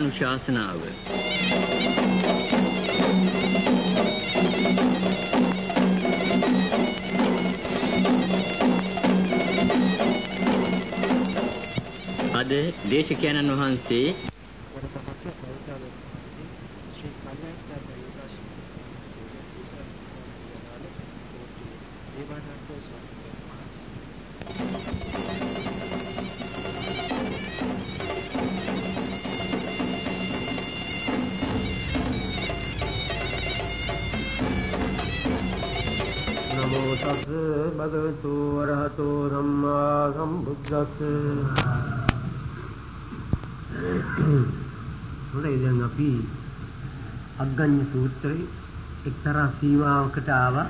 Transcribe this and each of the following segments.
ධර්මානුශාසනාව. අද දේශකයන්න් වහන්සේ එක්තරා සීමාවකට ආවා.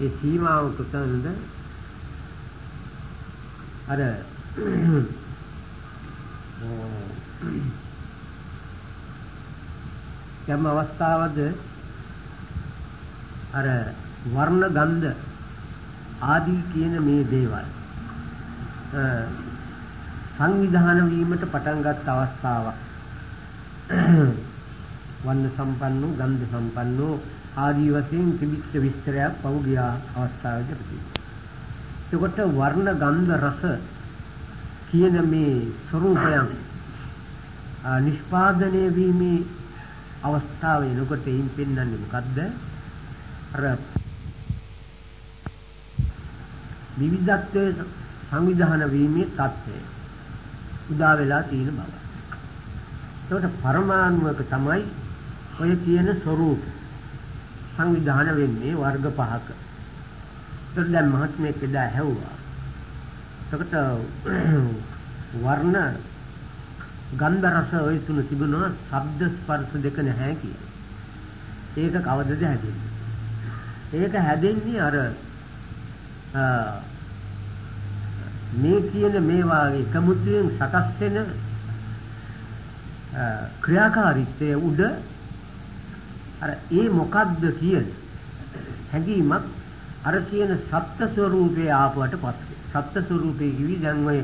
ඒ සීමාව කොතනද අර යම් අවස්ථාවද අර වර්ණ ගන්ධ ආදී කියන මේ දේවල් සංවිධාන වීමට පටන් ගත් අවස්ථාවක්. වර්ණ සම්පන්නෝ ගන්ධ සම්පන්නෝ ආදී වශයෙන් තිබිච්ච විස්තරයක් පෞගිය අවස්ථාවේදී ප්‍රතිපද. එතකොට වර්ණ ගන්ධ රස කියන මේ ස්වરૂපයන් නිෂ්පාදනය වීමේ අවස්ථාව එනකොට එයින් පෙන්වන්නේ මොකද්ද? අර විවිධත්වයේ සංවිධාන වීමේ தත්ත්වය උදා වෙලා තියෙන බව. ඒකට පරමාණුක තමයි ඔය කියන ස්වરૂප සංවිධාන වෙන්නේ වර්ග පහක. ඒකට දැන් මහත්මයෙක් එදා ඇහුවා. ඒකට වර්ණ ගන්ධ රස ඔය තුන තිබුණා ශබ්ද ස්පර්ශ දෙක නැහැ කියලා. ඒක කවදද හැදෙන්නේ? ඒක හැදෙන්නේ අර මේ කියන මේ වාගේ එකමුතුයෙන් සකස් වෙන ක්‍රියාකාරීත්වයේ උඩ අර ඒ මොකද්ද කියන හැඟීමක් අර කියන සත්ත්ව ස්වરૂපයේ ආපුවට පස්සේ සත්ත්ව ස්වરૂපයේ කිවි දැන් ඔය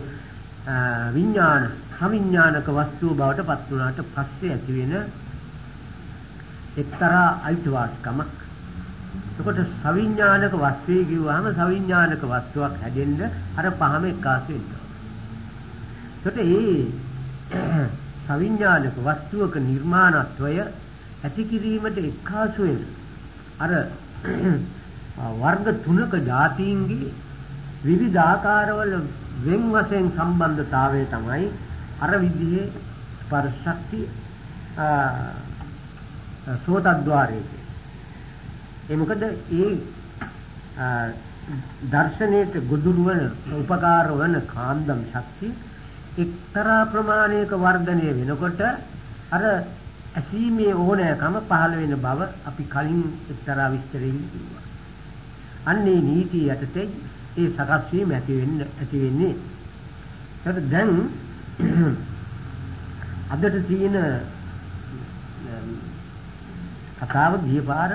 විඥාන සවිඥානික වස්තුව බවට පත් වුණාට පස්සේ ඇති වෙන එක්තරා අයිතිවාසිකමක් එතකොට සවිඥානික වස්තුවේ කිව්වහම සවිඥානික වස්තුවක් හැදෙන්න අර පහම එකාසු වෙනවා. එතකොට මේ සවිඥානික වස්තුවක නිර්මාණත්වය ඇති කිරීමට එකාසු වෙන අර වර්ග තුනක જાතීන්ගේ විවිධ ආකාරවල වෙන් වශයෙන් සම්බන්ධතාවය තමයි අර විදිහේ ස්පර්ශක්තිය සෝතද්්වාරයේ. ඒ මොකද ඒ දර්ශනයේ ගොදුරු වන උපකාර වන කාන්දම් ශක්තිය එක්තරා ප්‍රමාණයක වර්ධනය වෙනකොට අර ඇසීමේ ඕනෑකම පහළ වෙන බව අපි කලින් එක්තරා විස්තරයෙන් කිව්වා. අන්නේ නීතිය යටතේ ඒ සකස් වීම ඇති වෙන්න ඇති වෙන්නේ. ඒකට දැන් අදට තියෙන කතාව ගියපාර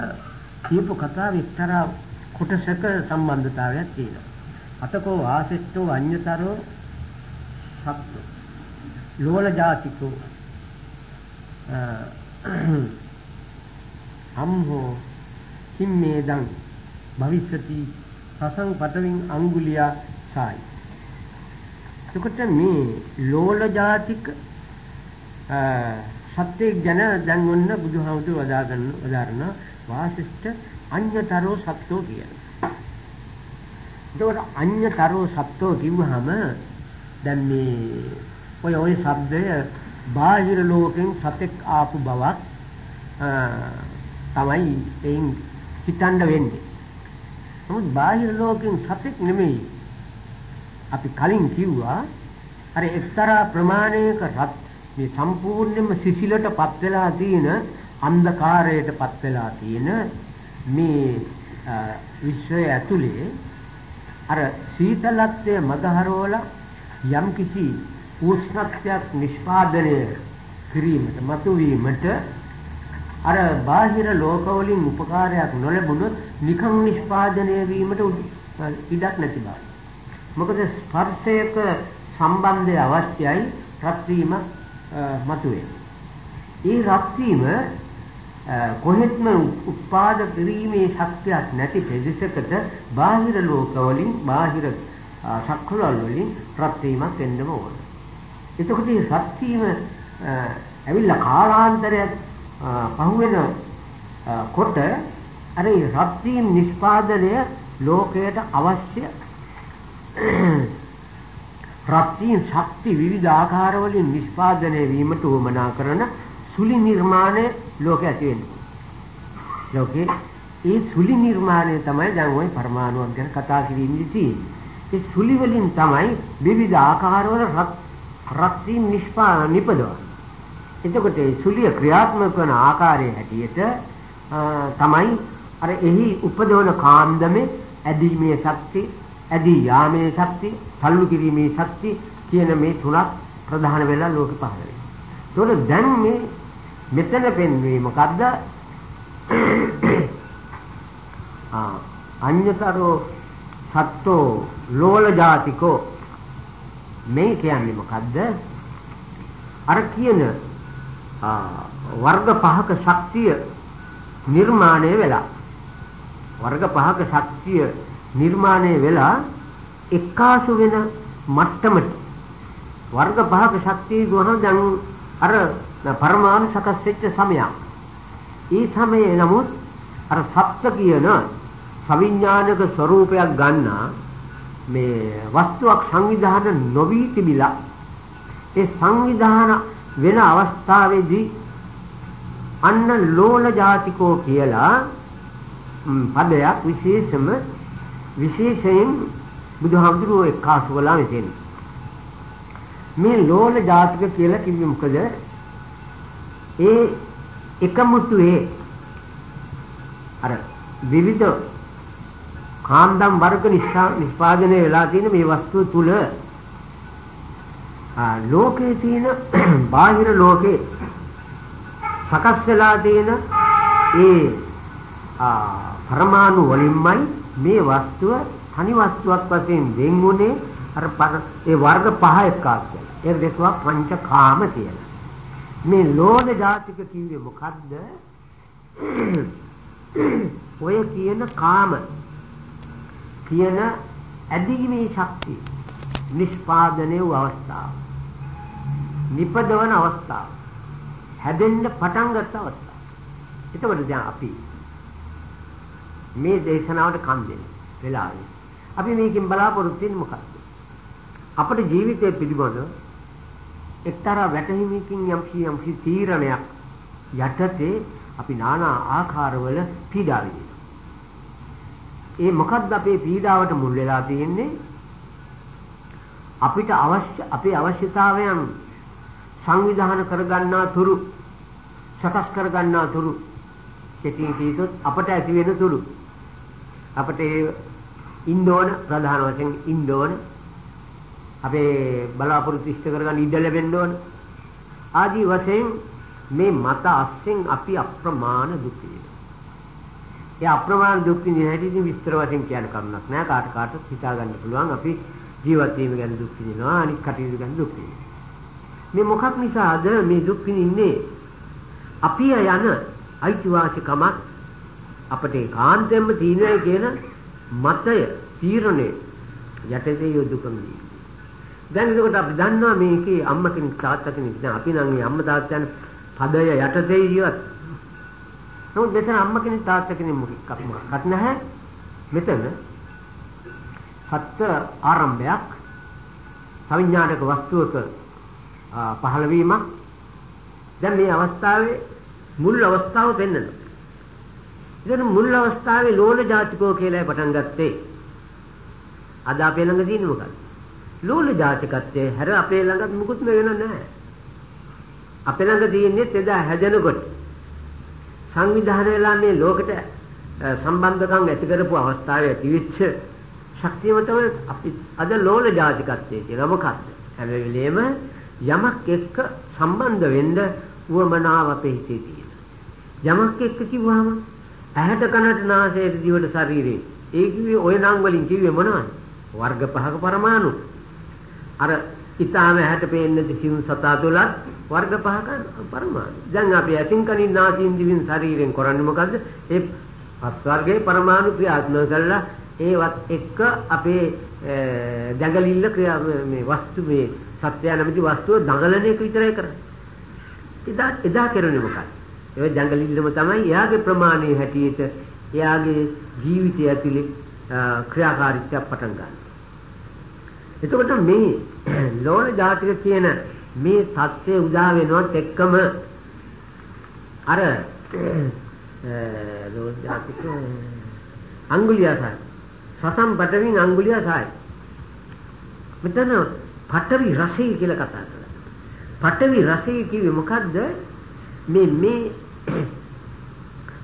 කියපු කතාවේ එක්තරා කොටසක සම්බන්ධතාවයක් තියෙනවා. අතකෝ ආසෙට්ටෝ අඤ්‍යතරෝ සත්තු. ලෝල ජාතිකෝ අම්හෝ කිම්මේදං භවිෂති සසං පතවින් අඟුලියා සායි. එතකොට මේ ලෝල ජාතික සත්‍යයක් ගැන දැන් ඔන්න බුදුහාමුදුරුවෝ වදා ගන්න උදාහරණ වාසිෂ්ඨ අඤ්‍යතරෝ සත්‍යෝ කියනවා. ඒකට අඤ්‍යතරෝ සත්‍යෝ කිව්වහම දැන් මේ ඔය ඔය શબ્දය බාහිර ලෝකෙන් සතෙක් ආපු බවක් තමයි එයින් හිතන්න වෙන්නේ. නමුත් බාහිර ලෝකෙන් සතෙක් නෙමෙයි. අපි කලින් කිව්වා අර එක්තරා ප්‍රමාණයක රත් මේ සම්පූර්ණයෙන්ම සිසිලටපත් වෙලා තියෙන අන්ධකාරයටපත් වෙලා තියෙන මේ විශ්වය ඇතුලේ අර සීතලත්වයේ මගහරවලා යම්කිසි උෂ්ණත්වයක් නිෂ්පාදනය කිරීමට මතුවීමට අර බාහිර ලෝකවලින් උපකාරයක් නොලැබුණොත් නිකම් නිෂ්පාදනය වීමට ඉඩක් නැති බව. මොකද ස්පර්ශයක සම්බන්ධය අවශ්‍යයි රත් වීම මතුවේ. ඒ රත් වීම කොහෙත්ම උත්පාද කිරීමේ ශක්තියක් නැති ප්‍රදේශයකට බාහිර ලෝකවලින් බාහිර සක්වල වලින් රත් වීමක් වෙන්නම ඕන. එතකොට මේ රත් වීම ඇවිල්ලා කාලාන්තරයක් පහුවෙන කොට අර ඒ රත් වීම නිෂ්පාදනය ලෝකයට අවශ්‍ය රත් වීම ශක්ති විවිධ ආකාරවලින් නිෂ්පාදනය වීමට උවමනා කරන සුලි නිර්මාණය ලෝකේ ඇති වෙන්නේ. ලෝකේ ඒ සුලි නිර්මාණය තමයි දැන් ওই පරමාණුවක් ගැන කතා කිරීමේදී තියෙන්නේ. ඒ සුලි වලින් තමයි විවිධ ආකාරවල රත් වීම නිෂ්පාදන නිපදවන්නේ. එතකොට ඒ සුලිය ක්‍රියාත්මක කරන ආකාරයේ හැටියට තමයි අර එහි උපදවන කාන්දමේ ඇදීමේ ශක්තිය, ඇදී යාමේ ශක්තිය, තල්ලු කිරීමේ ශක්තිය කියන මේ තුනක් ප්‍රධාන වෙලා ලෝකෙ පහළ වෙනවා. ඒතකොට දැන් මේ මෙතන පෙන්වේ මොකද්ද? ආ අඤ්‍යතරෝ සත්තෝ ලෝල ජාතිකෝ මේ කියන්නේ මොකද්ද? අර කියන වර්ග පහක ශක්තිය නිර්මාණය වෙලා වර්ග පහක ශක්තිය නිර්මාණය වෙලා එක්කාසු වෙන මට්ටමට වර්ග පහක ශක්තිය ගොහන දැන් අර පරමාණු සකස් වෙච්ච සමයක්. ඒ සමයේ නමුත් අර සත්‍ය කියන සවිඥානික ස්වરૂපයක් ගන්නා මේ වස්තුවක් සංවිධාන නොවි තිබිලා ඒ සංවිධාන වෙන අවස්ථාවේදී අන්න ලෝල ජාතිකෝ කියලා පදයක් විශේෂම විශේෂයෙන් බුදුහාමුදුරුවෝ එක්කාසු කළා මෙතෙන්. මේ ලෝල ජාතික කියලා කිව්වේ මොකද? ඒ එකමුතුවේ අර විවිධ කාන්දම් වර්ග නිෂ්පාදනය වෙලා තියෙන මේ වස්තුව තුල ලෝකේ තියෙන බාහිර ලෝකේ සකස් වෙලා තියෙන ඒ පරමාණු වලින්මයි මේ වස්තුව තනි වස්තුවක් වශයෙන් වෙන්ුනේ අර ඒ වර්ග පහ එක්කාස් වෙලා. ඒක දෙකවා පංචකාම කියලා. මේ ලෝණ ජාතික කිව්වේ මොකද්ද? ඔය කියන කාම කියන ඇදීමේ ශක්තිය නිෂ්පාදනයේ වූ අවස්ථාව. නිපදවන අවස්ථාව. හැදෙන්න පටන් ගත්ත අවස්ථාව. එතකොට දැන් අපි මේ දේශනාවට කන් දෙන්න වෙලාවේ අපි මේකෙන් බලාපොරොත්තු වෙන්නේ මොකක්ද? අපේ ජීවිතයේ පිළිබඳ එක්තරා වැටහීමකින් යම්කි යම්කි තීරණයක් යටතේ අපි নানা ආකාරවල පීඩා විඳිනවා. ඒ මොකද්ද අපේ පීඩාවට මුල් වෙලා තියෙන්නේ? අපිට අවශ්‍ය අපේ අවශ්‍යතාවයන් සංවිධානය කරගන්නා තුරු සකස් කරගන්නා තුරු කෙටියෙන් කියතොත් අපට ඇති වෙන තුරු. අපට ඉන්න ඕන ප්‍රධාන වශයෙන් ඉන්න ඕන. අපේ බලාපොරොත්තු ඉෂ්ට කරගන්න ඉඩ ලැබෙන්න ඕන. ආදී වශයෙන් මේ මත අස්සෙන් අපි අප්‍රමාණ දුක්. ඒ අප්‍රමාණ දුක් විඳින හැටි ඉතින් විස්තර වශයෙන් කියන්න කරුණක් නෑ. කාට කාට හිතා ගන්න පුළුවන්. අපි ජීවත් වීම ගැන දුක් විඳිනවා අනිත් කටයුතු ගැන දුක් විඳිනවා. මේ මොකක් නිසාද මේ දුක් විඳින්නේ? අපි යන අයිතිවාසිකමක් අපට කාන්තෙන්ම තියෙනයි කියන මතය තීරණය යටතේ යොදුකමදී දැන් ඒකට අපි දන්නවා මේකේ අම්මා කෙනෙක් තාත්තා කෙනෙක්. දැන් අපි නම් මේ අම්මා තාත්තා යන පදය යටතේ ජීවත් නමුත් මෙතන අම්මා කෙනෙක් තාත්තා කෙනෙක් මොකක්වත් නැහැ. මෙතන සත්‍ය ආරම්භයක් සවිඥානික වස්තුවක පහළ වීමක් දැන් මේ අවස්ථාවේ මුල් අවස්ථාව පෙන්වනවා. ඉතින් මුල් අවස්ථාවේ ලෝල ජාතිකෝ කියලා පටන් ගත්තේ. අද අපේ ළඟ තියෙන්නේ මොකක්ද? ලෝල ජාතිකත්වයේ හැර අපේ ළඟත් මුකුත්ම වෙන නැහැ. අපේ ළඟ තියෙන්නේ එදා හැදෙනකොට සංවිධානය වෙලා මේ ලෝකෙට සම්බන්ධකම් ඇති කරපු අවස්ථාවේ ඇතිවෙච්ච ශක්තියම තමයි අපි අද ලෝල ජාතිකත්වයේ කියලා මොකක්ද? හැම වෙලෙම යමක් එක්ක සම්බන්ධ වෙන්න උවමනාව අපේ හිතේ තියෙන යමක් එක්ක කිව්වම ඇහැට කනට නාසයට දිවට ශරීරේ ඒ කිව්වේ ඔය නම් වලින් කිව්වේ මොනවද? වර්ග පහක පරමාණු. අර ඊටාම ඇහැට පේන්නේ සිවුන් සතා තුලත් වර්ග පහක පරමාණු. දැන් අපි ඇසින් කනින් නාසයෙන් දිවෙන් ශරීරයෙන් කරන්නේ මොකද්ද? ඒ පස් වර්ගයේ පරමාණු ක්‍රියාත්මක කරලා ඒවත් එක්ක අපේ දඟලිල්ල ක්‍රියා මේ වස්තු මේ සත්‍ය නැමැති වස්තුව දඟලන එක විතරයි කරන්නේ. එදා එදා කරන්නේ මොකක්ද? ඒ දඟලිල්ලම තමයි එයාගේ ප්‍රමාණය හැටියට එයාගේ ජීවිතය ඇතුලේ ක්‍රියාකාරීත්වයක් පටන් ගන්න. එතකොට මේ ලෝණ ජාතික කියන මේ සත්‍ය උදා වෙනවත් එක්කම අර ලෝණ ජාතික අඟුලියාසයි සසම් පටවින් අඟුලියාසයි මෙතන පටවි රසය කියලා කතා කරලා පටවි රසය කිව්වේ මොකද්ද? මේ මේ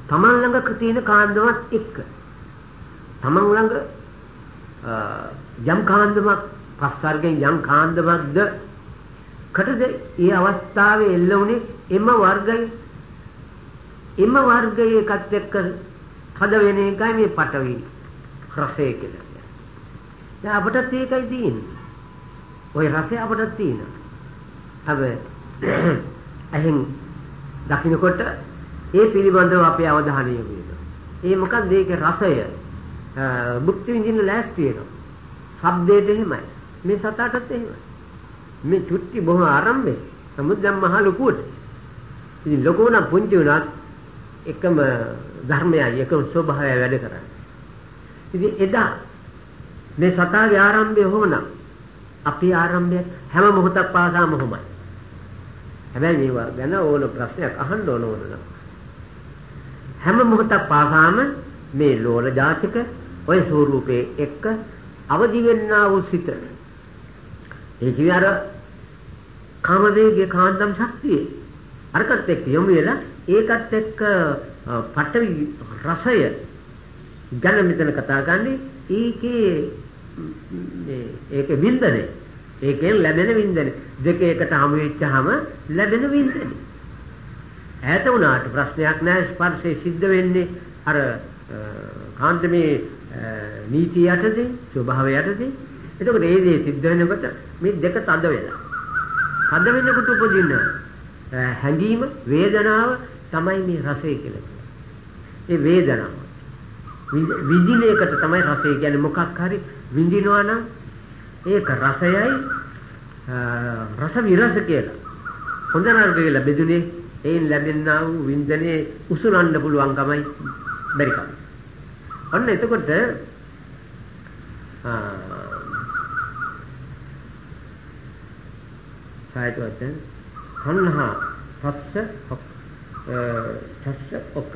තමන් ළඟ තියෙන කාන්දමත් එක්ක. තමන් ළඟ යම් කාන්දමක් පස් වර්ගයෙන් යම් කාන්දමක්ද කටද ඒ අවස්ථාවේ එල්ල වුණේ එම වර්ගයේ එම වර්ගයේ එකත් එක්ක හද වෙන එකයි මේ පටවි රසය කියලා කියන්නේ. දැන් අපිටත් ඒකයි තියෙන්නේ. ওই රසය අපිටත් තියෙනවා. හැබැයි එහෙන් දකින්නකොට ඒ පිළිබඳව අපේ අවධානය යොමු වෙනවා. ඒ මොකක්ද ඒකේ රසය? භුක්ති විඳින්න ලෑස්ති වෙනවා. ශබ්දයට එහෙමයි. මේ සතාටත් එහෙමයි. මේ චුට්ටි බොහොම ආරම්භේ. නමුත් දැන් මහ ලොකුවට. ඉතින් ලොකු නම් පුංචි වුණත් එකම ධර්මයයි එකම ස්වභාවය වැඩ කරන්නේ. ඉතින් එදා මේ සතාගේ ආරම්භය හොමනම් අපේ ආරම්භය හැම මොහොතක් පාසාම හොමයි. හැබැයි මේවා ගැන ඕන ප්‍රශ්නයක් අහන්න ඕන ඕන හැම මොහොතක් පාසාම මේ ලෝල ජාතික ඔය ස්වරූපේ එක්ක අවදි වෙන්නා වූ සිත ඒ කියන්නේ අර කාමදේගේ කාන්දම් ශක්තිය. අරකට එක්ක යොමු වෙලා ඒකත් එක්ක පටවි රසය ගැන මෙතන කතා කරන්නේ. ඒකේ මේ ඒකේ වින්දනය. ඒකෙන් ලැබෙන වින්දනය. දෙක එකට හමු වෙච්චාම ලැබෙන වින්දනය. ඈත වුණාට ප්‍රශ්නයක් නැහැ. ස්පර්ශය සිද්ධ වෙන්නේ අර කාන්තමේ නීතිය යටතේ ස්වභාවය යටතේ. එතකොට ඒ දේ සිද්ධ වෙනකොට මේ දෙක තද වෙලා තද වෙනකොට උපදින හැඟීම වේදනාව තමයි මේ රසය කියලා ඒ වේදනාව. විඳින එකට තමයි රසය කියන්නේ. මොකක් හරි විඳිනවා නම් ඒක රසයයි රස විරස කියලා. හොඳ නරක කියලා බෙදුනේ. එයින් ලැබෙනා වූ වින්දනේ උසුලන්න පුළුවන්කමයි බැරිකම. ඔන්න එතකොට සායත වචන තණ්හා පස්ස පස්ස ඔක්ක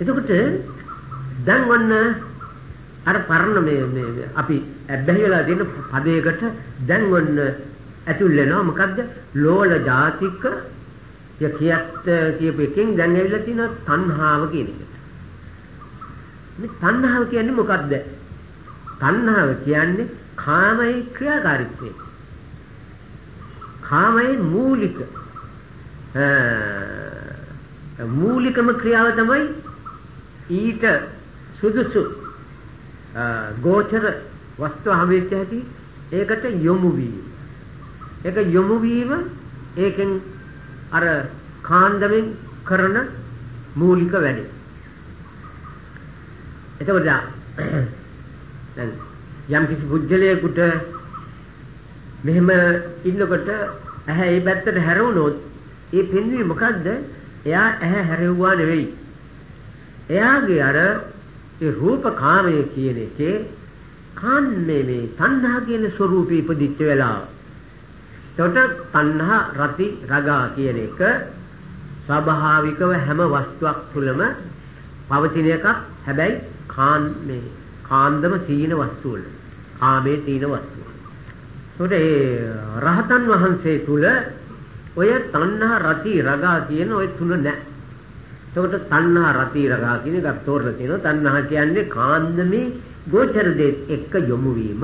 එතකොට දැන් වන්න අර පරණ මේ මේ අපි ඇබ්බැහි වෙලා තියෙන පදයකට දැන් වන්න ඇතුල් වෙනවා මොකද්ද ලෝල ජාතික යකියත් කියපු එකෙන් දැන් ඇවිල්ලා තියෙන තණ්හාව කියන එක. මේ තණ්හාව කියන්නේ මොකද්ද? තණ්හාව කියන්නේ කාමයේ ක්‍රියාකාරීත්වය. කාමයේ මූලික මූලිකම ක්‍රියාව තමයි ඊට සුදුසු ගෝචර වස්තු හැමෙච්ච ඇති ඒකට යොමු වීම. ඒක යොමු වීම ඒකෙන් අර කාන්දමෙන් කරන මූලික වැඩේ. එතකොට දැන් යම් කිසි පුජ්‍යලයකට මෙහෙම ඉන්නකොට ඇහැ ඒ පැත්තට හැරුණොත් ඒ පින්වි මොකද්ද? එයා ඇහැ හැරෙව්වා නෙවෙයි. එයාගේ අර ඒ රූප කාමයේ කියන එකේ කාන්නේ මේ තණ්හා කියන ස්වરૂපී ඉපදිච්ච වෙලාව. එතකොට තණ්හා රති රගා කියන එක ස්වභාවිකව හැම වස්තුවක් තුළම පවතින එකක්. හැබැයි කාන් මේ කාන්දම තීන වස්තු වල. කාමේ තීන වස්තු. ඒකට ඒ රහතන් වහන්සේ තුල ඔය තණ්හා රති රගා කියන ඔය තුන නැහැ. එතකොට තණ්හා රති රගා කියන එකක් තෝරලා තියෙනවා. තණ්හා කියන්නේ කාන්දමේ ගෝචර දෙත් එක්ක යොමු වීම.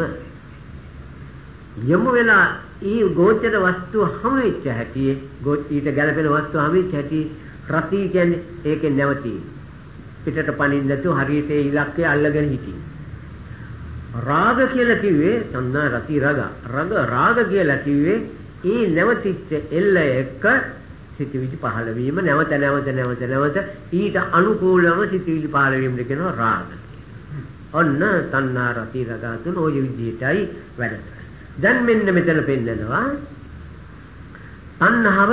යොමු වෙලා ඊ ගෝචර වස්තු හැම වෙච්ච හැටි ඊට ගැලපෙන වස්තු හැම වෙච්ච හැටි රති කියන්නේ ඒකෙන් නැවතී. පිටට පනින්න නැතුව හරියට ඒ ඉලක්කය අල්ලගෙන හිටියේ. රාග කියලා කිව්වේ තණ්හා රති රග. රග රාග කියලා කිව්වේ ඒ නැවතිච්ච එල්ල එක්ක සිතවිලි පහළ වීම නැවත නැවත නැවත නැවත ඊට අනුකූලව සිතවිලි පහළ වීම කියනවා රාග. ඔන්න තණ්හා රති රගතුන ওই විදිහටයි වැඩ දැන් මෙන්න මෙතන පෙන්නනවා තණ්හාව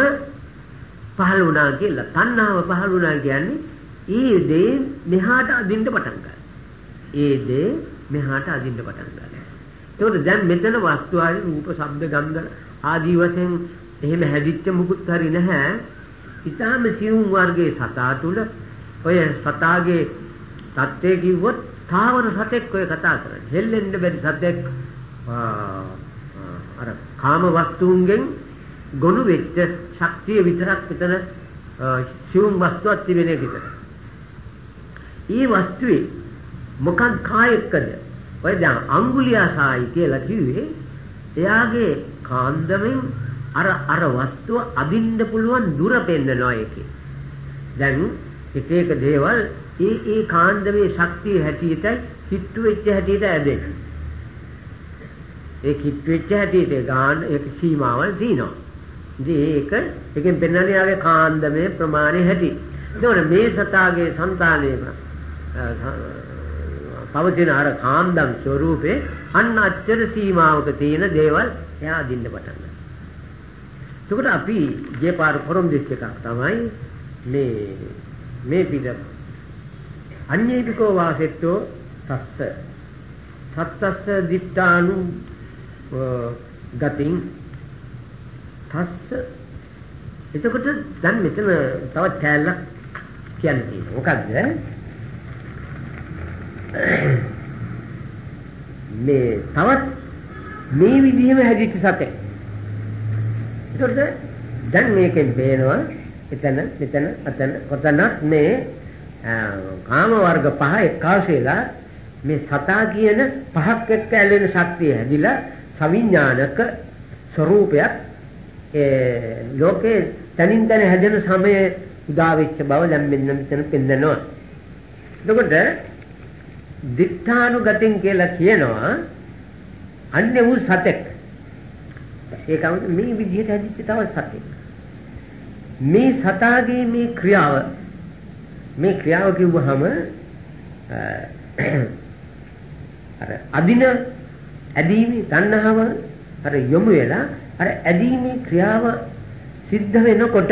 පහළ වුණා කියලා. තණ්හාව පහළ වුණා කියන්නේ ඒ දේ මෙහාට අදින්න පටන් ගන්නවා. ඒ දේ මෙහාට අදින්න පටන් ගන්නවා. ඒකට දැන් මෙතන වස්තු ආදී රූප, ශබ්ද, ගන්ධ ආදී වශයෙන් එහෙම හැදිච්ච මුකුත් හරි නැහැ. ඊටාම සියුම් වර්ගයේ සතා තුල ඔය සතාගේ தත්ත්වය කිව්වොත් තාවර සතෙක් ඔය කතා කරන්නේ. හෙල්ලෙන්න බැරි සතෙක් අර කාම වස්තුන්ගෙන් ගොනු වෙච්ච ශක්තිය විතරක් මෙතන සියුම් වස්තුවක් තිබෙන එක විතර. ඊ වස්තුවේ මොකක් කායකද? ඔය දැන් අඟුලියාසායි කියලා කිව්වේ එයාගේ කාන්දමෙන් අර අර වස්තුව අදින්න පුළුවන් දුර පෙන්නනවා ඒකේ. දැන් එක එක දේවල් ඒ ඒ කාන්දමේ ශක්තිය හැටියට කිට්ටු වෙච්ච හැටියට ඇදෙන. ඒ කිට්ටු වෙච්ච හැටියට ගාන ඒක සීමාවල් තියෙනවා. ඉතින් ඒක එකෙන් පෙන්වන්නේ යාගේ කාන්දමේ ප්‍රමාණය හැටි. ඒතකොට මේ සතාගේ సంతානයේම පවතින අර කාන්දම් ස්වરૂපේ අන්න අච්චර සීමාවක තියෙන දේවල් එයා අදින්න පටන් ගන්නවා. එතකොට අපි ගිය පාර පොරොම් දිස් එකක් තමයි මේ මේ පිට අඤ්ඤේපිකෝ වාසෙට්ටෝ සස්ස සත්තස්ස දිත්තානු ගතින් තස්ස එතකොට දැන් මෙතන තවත් කෑල්ලක් කියන්න තියෙනවා. මොකද්ද? මේ තවත් මේ විදිහම හැදිච්ච සතෙක්. ඒකට දැන් මේකෙන් පේනවා එතන මෙතන අතන කොතනත් මේ කාම වර්ග පහ එකාසෙලා මේ සතා කියන පහක් එක්ක ඇලෙන ශක්තිය හැදිලා සවිඥානික ස්වરૂපයක් ඒ ලෝකේ තනින් තන හැදෙන සමයේ උදා වෙච්ච බව දැන් මෙන්න මෙතන පෙන්නනවා. එතකොට දිඨානුගතින් කියලා කියනවා අන්නේ වූ සතෙක්. ඒකම මේ විදිහට හැදිච්ච තව සතෙක්. මේ සතාගේ මේ ක්‍රියාව මේ ක්‍රියාව කිව්වහම අර අදින ඇදීමේ තණ්හාව අර යොමු වෙලා අර ඇදීමේ ක්‍රියාව සිද්ධ වෙනකොට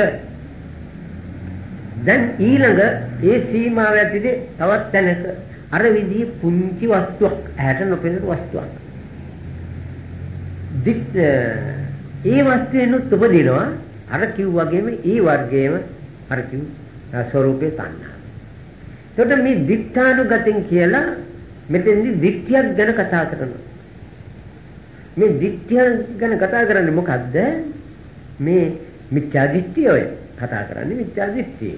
දැන් ඊළඟ ඒ සීමාව ඇතුලේ තවත් තැනක අර විදිහේ පුංචි වස්තුවක් ඇහැට නොපෙනෙන වස්තුවක්. දික් ඒ වස්තුවෙනුත් උපදිනවා අර කිව් වගේම ඒ වර්ගයේම අර කිව් ස්වરૂපේ තණ්හා. එතකොට මේ දික්ඨානුගතෙන් කියලා මෙතෙන්දි දික්තියක් ගැන කතා කරනවා. මේ දික්තිය ගැන කතා කරන්නේ මොකද්ද? මේ මිත්‍යා දිට්ඨිය ඔය කතා කරන්නේ මිත්‍යා දිට්ඨිය.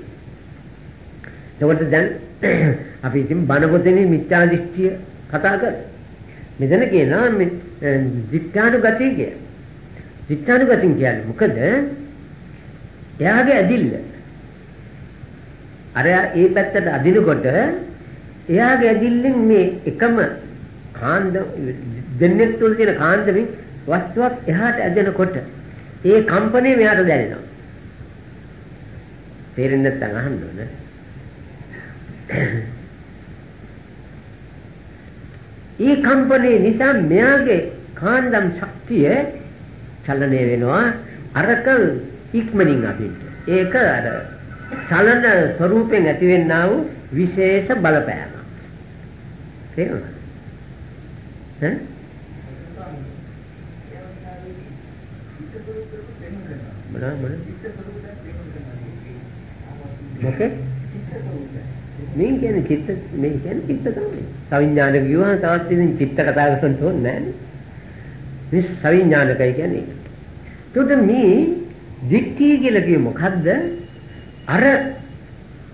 එතකොට දැන් අපි ඉතින් බණ පොතේ මිත්‍යා දිට්ඨිය කතා කරා. මෙතන කියනවා මේ දිත්‍යානුගතිය කිය. දිත්‍යානුගතිය කියන්නේ මොකද? එයාගේ ඇදිල්ල. අර ඒ පැත්තට අදිනකොට එයාගේ ඇදිල්ලෙන් මේ එකම කාන්ද දෙන්නෙක් තුල තියෙන කාන්දමින් වස්තුවක් එහාට ඇදෙනකොට ඒ කම්පණය මෙයාට දැනෙනවා. තේරෙන්නේ නැත්නම් අහන්න ඕනේ. ඒ කම්පණය නිසා මෙයාගේ කාන්දම් ශක්තිය චලනය වෙනවා අරක ඉක්මනින් අපිට. ඒක අර චලන ස්වරූපෙන් ඇතිවෙනා වූ විශේෂ බලපෑමක්. තේරුණාද? ඈ? මොනවා මොනවා? මොකද? මේ කියන්නේ චිත්ත මේ කියන්නේ චිත්ත තමයි. සවිඥානික කිව්වම තවත් ඉතින් චිත්ත කතා කරන්න ඕනේ නැහැ. මේ සවිඥානිකයි කියන්නේ. ඒකට මේ දික්ටි කියලා කියේ මොකද්ද? අර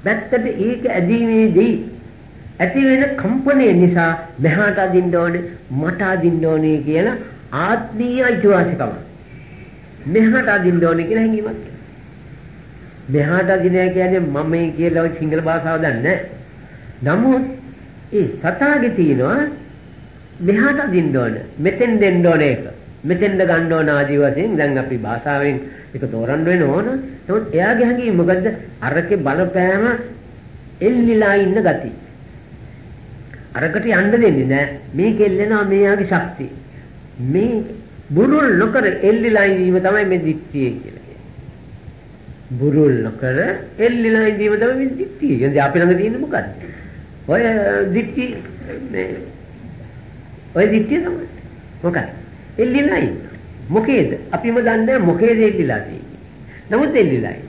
පැත්තට ඒක ඇදීමේදී ඇති වෙන කම්පණය නිසා මෙහාට අදින්න ඕනේ මට අදින්න ඕනේ කියන ආත්මීය අයිතිවාසිකම. මෙහාට අදින්න ඕනේ කියලා හැඟීමක්. මෙහාට අදිනවා කියන්නේ මම මේ කියලා ඔය සිංහල භාෂාව දන්නේ නමුත් ඒ සතාගේ තියෙනවා මෙහාට අදින්න ඕන මෙතෙන් දෙන්න ඕන එක මෙතෙන්ද ගන්න ඕන ආදි වශයෙන් දැන් අපි භාෂාවෙන් ඒක තෝරන්න වෙන ඕන. නමුත් එයාගේ හැඟීම මොකද්ද? අරකේ බලපෑම එල්ලිලා ඉන්න ගතිය. අරකට යන්න දෙන්නේ නැහැ. මේ කෙල්ලෙනා මෙයාගේ ශක්තිය. මේ බුරුල් නොකර එල්ලිලා ඉඳීම තමයි මේ දික්තිය කියලා කියන්නේ. බුරුල් නොකර එල්ලිලා ඉඳීම තමයි මේ දික්තිය. කියන්නේ අපි ළඟ තියෙන්නේ මොකද්ද? ඔය දික්ති මේ ඔය දික්තිය තමයි. මොකක්ද? එල්ලිලා ඉන්න. මොකේද? අපිම දන්නේ මොකේද එල්ලිලා තියෙන්නේ. නමුත් එල්ලිලා ඉන්න.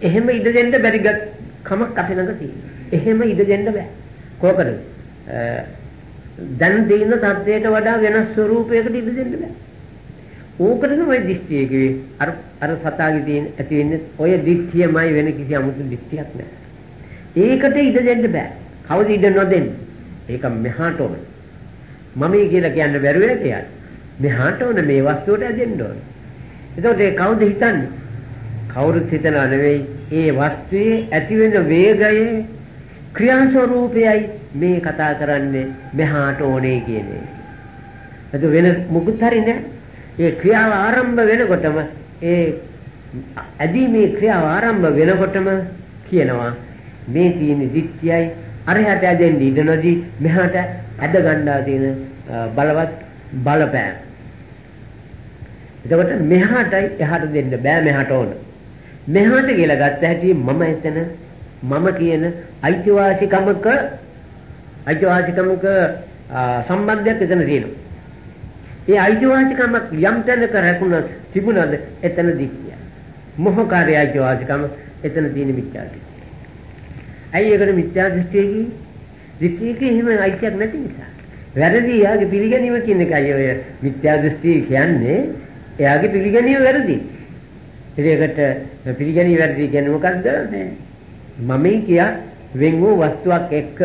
එහෙම ඉඩ දෙන්න බැරි කමක් අපි ළඟ තියෙනවා. එහෙම ඉඩ දෙන්න බෑ. කොහොකද? දැන් තියෙන තත්ත්වයට වඩා වෙනස් ස්වරූපයකට ඉඳ දෙන්න බෑ. ඕකටන ওই දිස්ත්‍රිය කිව්වේ අර අර සතාගේ තියෙන ඇති වෙන්නේ ඔය දිස්ත්‍රියමයි වෙන කිසි 아무තු දිස්ත්‍රියක් නැහැ. ඒකට ඉඩ දෙන්න බෑ. කවුද ඉඩ නොදෙන්නේ? ඒක මෙහාට ඕන. මම කියලා කියන්න බැරුව නේද යාට. මෙහාට ඕන මේ වස්තුවට ඇදෙන්න ඕන. එතකොට ඒ කවුද හිතන්නේ? කවුරුත් හිතනා නෙවෙයි. ඒ වස්තුවේ ඇති වෙන වේගයේ ක්‍රියාස්වරූපයයි මේ කතා කරන්නේ මෙහාට ඕනේ කියන්නේ. එතකොට වෙන මොකුත් හරිනේ ඒ ක්‍රියාව ආරම්භ වෙනකොටම ඒ ඇදීමේ ක්‍රියාව ආරම්භ වෙනකොටම කියනවා මේ තියෙන දික්තියයි අරහට ඇදෙන්න ඉඩ නොදී මෙහාට ඇද ගන්නා තියෙන බලවත් බලපෑම. එතකොට මෙහාටයි එහාට දෙන්න බෑ මෙහාට ඕන. මෙහාට කියලා ගත්ත හැටි මම එතන මම කියන අයිතිවාසිකමක අයිතිවාසිකමක සම්බන්ධයක් එතන තියෙනවා. ඒ අයිතිවාසිකමක් යම් තැනක රැකුණත් තිබුණාද එතන දික්කිය. මොහකාරී අයිතිවාසිකම එතන තියෙන මිත්‍යා දෘෂ්ටිය. ඇයි ඒකට මිත්‍යා දෘෂ්ටිය කිව්වේ? දෘෂ්ටියක එහෙම අයිතියක් නැති නිසා. වැරදි යාගේ පිළිගැනීම කියන එකයි ඔය මිත්‍යා දෘෂ්ටිය කියන්නේ. එයාගේ පිළිගැනීම වැරදි. ඒකට පිළිගැනීම වැරදි කියන්නේ මොකද්ද? මමයි කියා වෙන් වූ වස්තුවක් එක්ක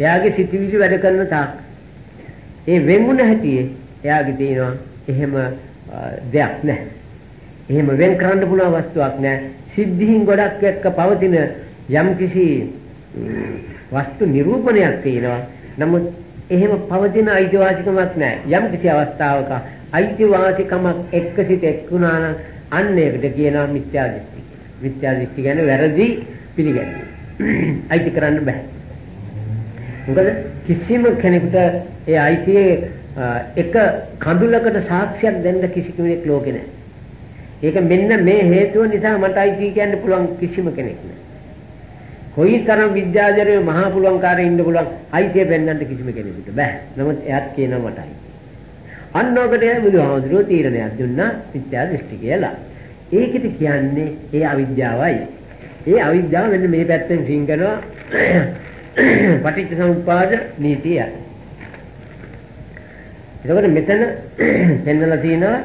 එයාගේ සිතිවිලි වැඩ කරන තාක් ඒ වෙන්ුණ හැටියේ එයාගේ තියෙනවා එහෙම දෙයක් නැහැ. එහෙම වෙන් කරන්න පුළුවන් වස්තුවක් නැහැ. සිද්ධීන් ගොඩක් එක්ක පවතින යම්කිසි වස්තු නිරූපණයක් තියෙනවා. නමුත් එහෙම පවතින අයිතිවාසිකමක් නැහැ. යම්කිසි අවස්ථාවක අයිතිවාසිකමක් එක්ක සිට එක්ුණා නම් අන්න ඒකට කියනවා මිත්‍යා දෘෂ්ටි කියලා. මිත්‍යා දෘෂ්ටි කියන්නේ වැරදි පිළිගැනීම. අයිති කරන්න බෑ. මොකද කිසිම කෙනෙකුට ඒ අයිතියේ එක කඳුලකට සාක්ෂියක් දෙන්න කිසි කෙනෙක් ලෝකේ නැහැ. ඒක මෙන්න මේ හේතුව නිසා මට අයිති කියන්න පුළුවන් කිසිම කෙනෙක් නැහැ. කොයිතරම් විද්‍යාධරයෝ මහා පුළුවන්කාරය ඉන්න පුළුවන් අයිතිය පෙන්වන්න කිසිම කෙනෙකුට බෑ. නමුත් එයාත් කියනවා මට අයිති. අන්නෝකට බුදුහාමුදුරුවෝ තීරණයක් දුන්නා මිත්‍යා දෘෂ්ටි කියලා. ඒකෙට කියන්නේ ඒ අවිද්‍යාවයි. ඒ අවිද්‍යාව මෙන්න මේ පැත්තෙන් සිං කරනවා පටිච්ච සමුප්පාද නීතිය. එතකොට මෙතන පෙන්වලා තියෙනවා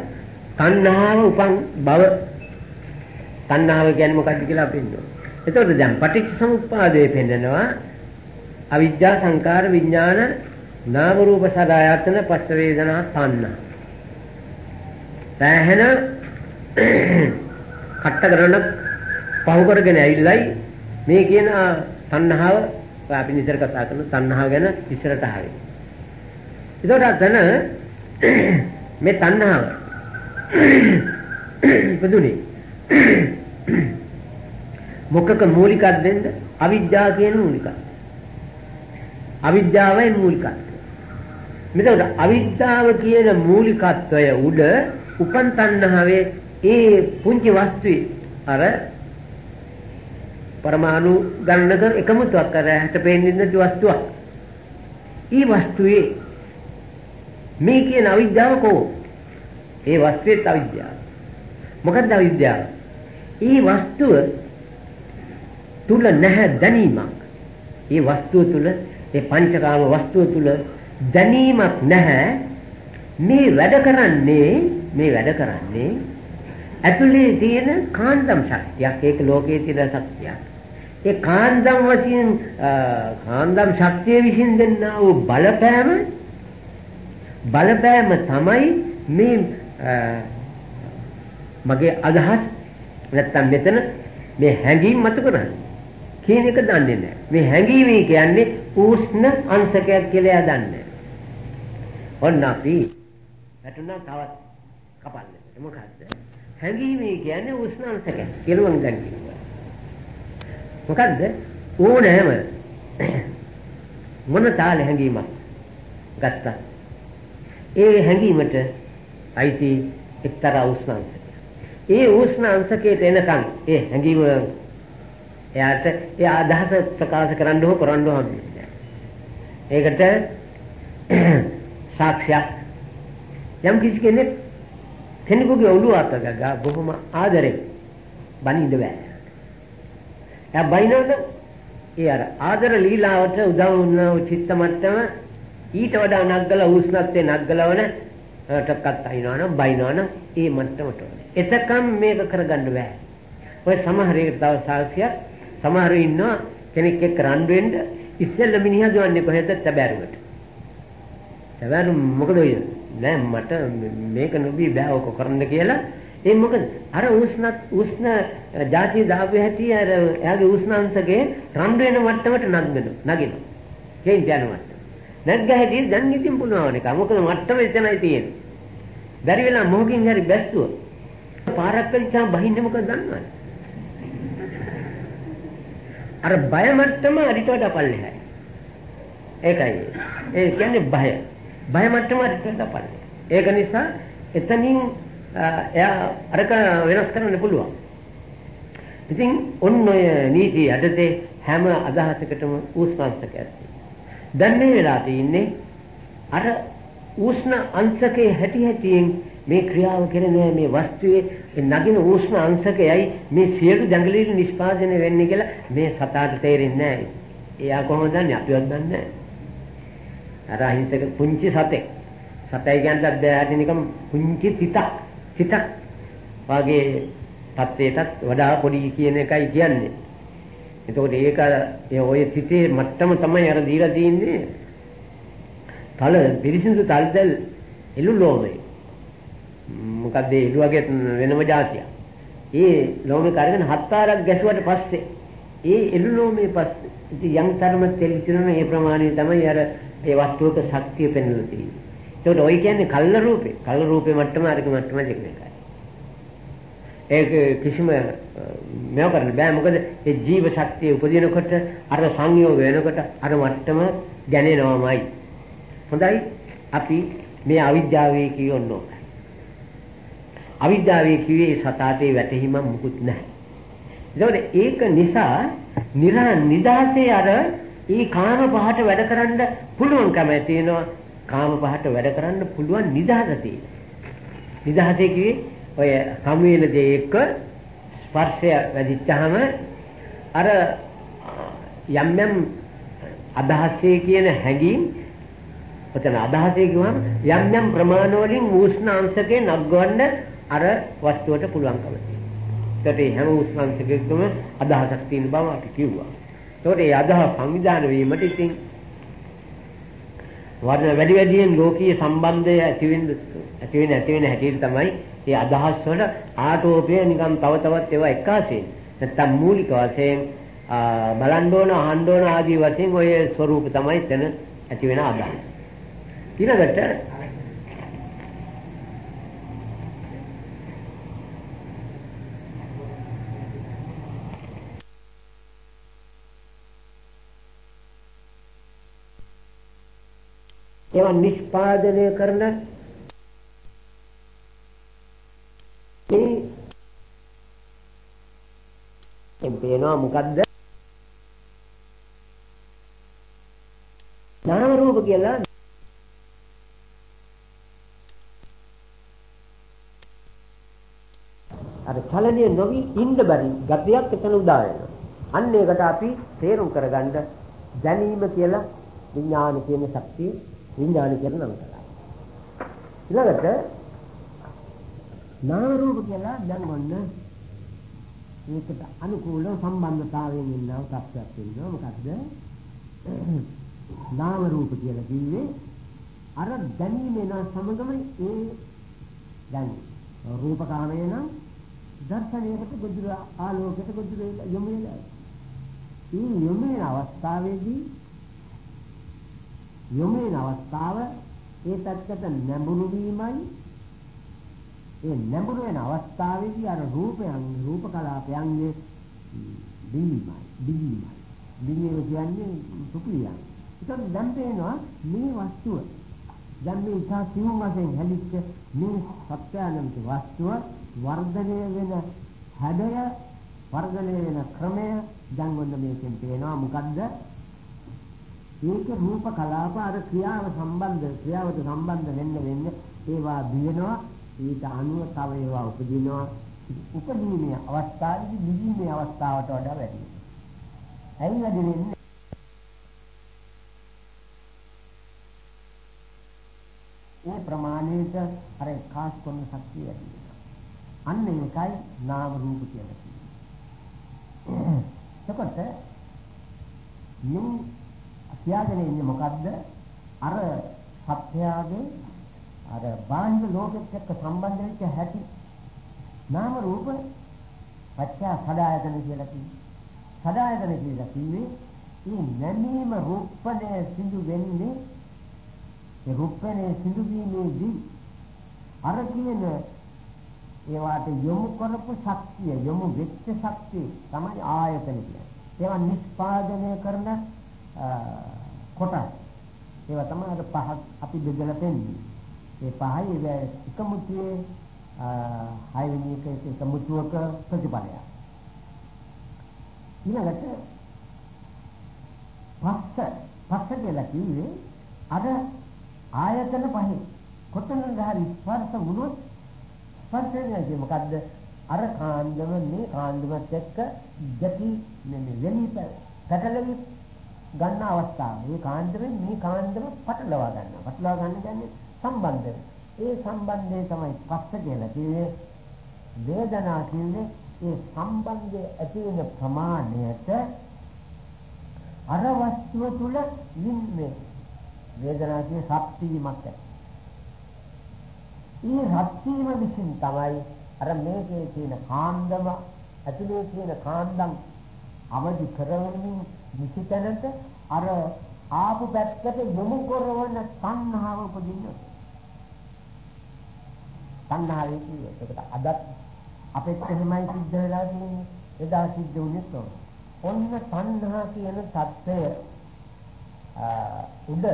තණ්හාව උපන් බව තණ්හාව කියන්නේ මොකක්ද කියලා අපි ඉන්නවා. එතකොට දැන් පටිච්ච සමුප්පාදයේ පෙන්නනවා අවිද්‍යා සංකාර විඥාන නාම රූප සදායතන පස්ස වේදනා තණ්හා. සෑහෙන කට්ට කරන පහු කරගෙන ඇවිල්ලයි මේ කියන තණ්හාව අපි නිතර කතා කරන තණ්හාව ගැන ඉස්සරට ආවේ. ඒකට අතන මේ තණ්හාව ඉපදුනේ මොකක මූලිකද්දෙන්ද අවිද්‍යාව කියන මූලිකයි. අවිද්‍යාවයි මූලිකත්වය. මෙතකොට අවිද්‍යාව කියන මූලිකත්වය උඩ උපන් තණ්හාවේ ඒ පුංචි වස්තුවේ අර පරමාණු ගණනක එකමුතුවක් කර හැට පේන්නේ නැති වස්තුවක්. ඊ වස්තුවේ මේ කියන අවිද්‍යාව කෝ? ඒ වස්තුවේ අවිද්‍යාව. මොකක්ද අවිද්‍යාව? ඊ වස්තුව තුල නැහැ දැනීමක්. ඒ වස්තුව තුල ඒ පංචකාම වස්තුව තුල දැනීමක් නැහැ. මේ වැඩ කරන්නේ මේ වැඩ කරන්නේ ඇතුලේ තියෙන කාන්දම් ශක්තියක් ඒක ලෝකයේ තියෙන ශක්තියක් ඒ කාන්දම් වශයෙන් කාන්දම් ශක්තිය විසින් දෙන්නා වූ බලපෑම බලපෑම තමයි මේ මගේ අදහස් නැත්තම් මෙතන මේ හැඟීම් මත කරන්නේ කියන එක දන්නේ නැහැ. මේ හැඟීම කියන්නේ උෂ්ණ අංශකයක් කියලා දන්නේ. ඔන්න අපි වැටුණා තවත් කපල්ලකට. මොකද්ද? හැඟීමේ කියන්නේ උෂ්ණාංශක කියලා මම දැන් කිව්වා. මොකද්ද? ඕනෑම මොන තාල හැඟීමක් ගත්තා. ඒ හැඟීමට අයිති එක්තරා උෂ්ණාංශක. ඒ උෂ්ණාංශකයට එනකන් ඒ හැඟීම එයාට ඒ අදහස ප්‍රකාශ කරන්න හෝ කරන්න හෝ ඒකට සාක්ෂියක් යම් කිසි කෙනෙක් කෙනෙකුගේ ඔළුව අත ගගා බොහොම ආදරෙන් බනින්න බෑ. එයා බයිනවද ඒ අර ආදර ලීලාවට උදව් වුණ චිත්ත මට්ටම ඊට වඩා නග්ගලා උෂ්ණත්වයේ නග්ගලවන ටක්කත් අයිනවනම් බයිනවනම් ඒ මට්ටමට ඕනේ. එතකම් මේක කරගන්න බෑ. ඔය සමහර දවසාසියක් සමහරව ඉන්නවා කෙනෙක් එක්ක රණ්ඩු වෙන්න ඉස්සෙල්ල මිනිහා දුවන්නේ කොහෙද තැබෑරුමට. තැබෑරුම මොකද ඔය? නෑ මට මේක නොබී බෑ ඔක කරන්න කියලා ඒ මොකද අර උෂ්ණ උෂ්ණ ಜಾති දාපු හැටි අර එයාගේ උෂ්ණාංශකේ රණ්ඩු වෙන මට්ටමට නගිනවා නගිනවා. හේන් යන මට්ටම. නැග්ග හැටි දැන් ඉතින් පුළුවන් එක. මොකද මට්ටම එතනයි තියෙන්නේ. බැරි වෙලා මොහකින් හරි බැස්සුව. පාරක් වෙච්චාම බහින්නේ මොකද දන්නවද? අර බය මට්ටම අරිට වඩා පල්ලෙහායි. ඒකයි. ඒ කියන්නේ බය. බය මට්ටම අරිට වඩා පල්ලෙහායි. ඒක නිසා එතනින් එයා අරක වෙනස් කරන්න පුළුවන්. ඉතින් ඔන්න ඔය නීතිය යටතේ හැම අදහසකටම උෂ්ණාංශක ඇති. දැන් මේ වෙලා තින්නේ අර උෂ්ණ අංශකේ හැටි හැටියෙන් මේ ක්‍රියාව කරන මේ වස්තුවේ නගින උෂ්ණ අංශකයයි මේ සියලු දැඟලිලි නිෂ්පාදනය වෙන්නේ කියලා මේ සතාට තේරෙන්නේ නැහැ. එයා කොහොමද දන්නේ? අපිවත් දන්නේ නැහැ. අර අහිංසක පුංචි සතෙක්. සතයි කියන්නේ දැහැට නිකම් පුංචි තිතක්. තිතක් වාගේ තත්ත්වයටත් වඩා පොඩි කියන එකයි කියන්නේ. එතකොට ඒක ඒ ඔය තිතේ මට්ටම තමයි අර දීලා තියෙන්නේ. තල පිරිසිදු තල්දල් එළු ලෝමේ මොකද ඒ එළුවගේ වෙනම જાතියක්. ඒ ලෝමේ කරගෙන හත් ආරක් ගැසුවට පස්සේ ඒ එළු ලෝමේ පස්සේ ඉතින් යම් තරම තෙල් ඉතිරන ඒ ප්‍රමාණය තමයි අර ඒ වස්තුවක ශක්තිය පෙන්වලා තියෙන්නේ. ඒකට ඔය කියන්නේ කල්ල රූපේ. කල්ල රූපේ මට්ටම අරක මට්ටම දෙක එකයි. ඒක කිසිම මේව කරන්න බෑ මොකද ඒ ජීව ශක්තිය උපදිනකොට අර සංයෝග වෙනකොට අර මට්ටම ගැනෙනවමයි. හොඳයි අපි මේ අවිද්‍යාවේ කියොන්නෝ. අවිද්‍යාවේ කිව්වේ සතාටේ වැටහිම මුකුත් නැහැ. ඒකෝට ඒක නිසා නිරා නිදාසේ අර ඊ කාම පහට වැඩ කරන්න පුළුවන්කම තියෙනවා. කාම පහට වැඩ කරන්න පුළුවන් නිදහස තියෙනවා. නිදහසේ කිව්වේ ඔය සමු වෙන දේ එක්ක ස්පර්ශය වැඩිච්චාම අර යම් යම් අදහසේ කියන හැඟීම් ඔතන අදහසේ කිව්වම යම් යම් ප්‍රමාණ වලින් උෂ්ණ අංශකේ නගවන්න අර වස්තුවට පුළුවන්කම තියෙනවා. ඒකට හැම උස්මංශකෙකම අදහසක් තියෙන බව අපි කිව්වා. ඒකට ඒ අදහස් සංවිධානය වීමට ඉතින් වර්ණ වැඩි වැඩියෙන් ලෝකීය සම්බන්ධය ඇති වෙන ඇති වෙන ඇති වෙන හැටියට තමයි මේ අදහස් වල ආටෝපය නිකන් තව තවත් ඒවා එකාසෙන් නැත්තම් මූලික වශයෙන් බලන්න ඕන අහන්න ඕන ආදී වශයෙන් ඔය ස්වરૂප තමයි එතන ඇති වෙන අදහස්. ඊළඟට ඒවා නිෂ්පාදනය කරන මේ එම්පේනවා මොකද්ද නාම රූප කියලා අර චලනය නොවි ඉන්න බැරි ගතියක් එතන උදා වෙනවා. අන්න ඒකට අපි තේරුම් කරගන්න දැනීම කියලා විඥාන කියන ශක්තිය විඥාන කියන නම කරා. ඊළඟට නාම රූප කියලා දැන් මොන්න මේකට අනුකූල සම්බන්ධතාවයෙන් ඉන්නව තත්ත්වයක් වෙනවා මොකද්ද? නාම රූප කියලා කිව්වේ අර දැනීමේන සමගම ඒ දැන් රූප කාමයේ නම් දර්ශනයකට ගොදුර ආලෝකයට ගොදුර යොමු වෙලා. මේ යොමු වෙන අවස්ථාවේදී යොමු වෙන අවස්ථාව ඒ පැත්තට නැඹුරු වීමයි ඒ නැඹුරු වෙන අවස්ථාවේදී අර රූපයන් රූප කලාපයන්ගේ බිඳීමයි බිඳීමයි. බිඳීම කියන්නේ සුපිරියන් ඒක දැන් පේනවා මේ වස්තුව. දැන් මේ ඉතා සිවුම් වශයෙන් හැලිච්ච මේ සත්‍යානන්ත වස්තුව වර්ධනය වෙන හැඩය වර්ධනය වෙන ක්‍රමය දැන් ඔන්න මේකෙන් පේනවා. මොකද්ද? ඒක රූප කලාප අර ක්‍රියාව සම්බන්ධ ක්‍රියාවට සම්බන්ධ වෙන්න වෙන්න ඒවා දිනනවා ඊට අනුව තව ඒවා උපදිනවා උපදීමේ අවස්ථාවේදී නිදීමේ අවස්ථාවට වඩා වැඩි. ඇයි වැඩි වෙන්නේ? ඒ ප්‍රමාණයට අර කාස් කරන ශක්තිය වැඩි වෙනවා. අන්න ඒකයි නාම රූප කියලා කියන්නේ. එතකොට මේ කියාගෙන ඉන්නේ මොකද්ද? අර සත්‍යයේ අර බාහිර ලෝකෙත් එක්ක සම්බන්ධ වෙච්ච හැටි නාම රූප පත්‍ය සදායතන කියලා කිව්වේ. සදායතන කියලා කිව්වේ මේ නැමීම රූපණය සිදු වෙන්නේ ඒ රූපණය සිදු වීමේදී අර කියන ඒවාට යොමු කරපු ශක්තිය යොමු වෙච්ච ශක්තිය තමයි ආයතන කියන්නේ. ඒවා නිෂ්පාදනය කරන කොටස්. ඒවා තමයි අර පහ අපි බෙදලා දෙන්නේ. ඒ පහයි එකමුතුවේ හයවෙනි එක එකමුතුවක ප්‍රතිඵලය. ඊළඟට පස්ස පස්ස කියලා කිව්වේ අර ආයතන පහේ කොතනද හරි ස්පර්ශ වුණොත් ස්පර්ශ කියන්නේ මොකද්ද අර කාන්දම මේ කාන්දමත් එක්ක ගැටි මේ වෙලී පැටලෙවි ගන්න අවස්ථාව. මේ කාන්දමෙන් මේ කාන්දම පටලවා ගන්නවා. පටලවා ගන්න කියන්නේ සම්බන්ධය. ඒ සම්බන්ධය තමයි පස්ස කියලා කිව්වේ. වේදනා කියන්නේ ඒ සම්බන්ධය ඇති වෙන ප්‍රමාණයට අර වස්තුව තුල ඉන්නේ වේදනා කියන්නේ ශක්තියක්. ඒ ශක්තියම විසින් තමයි අර මේකේ තියෙන කාන්දම ඇතුලේ තියෙන කාන්දම් අවදි කරවමින් විචිතනට අර ආපු පැත්තට යොමු කරන තණ්හාව උපදින්නේ. තණ්හාවේ කියන්නේ ඒකට අදත් අපෙත් එහෙමයි සිද්ධ වෙලා තියෙන්නේ. එදා සිද්ධ වුණේ තෝ. ඔන්න තණ්හා කියන தත්ත්වය උඩ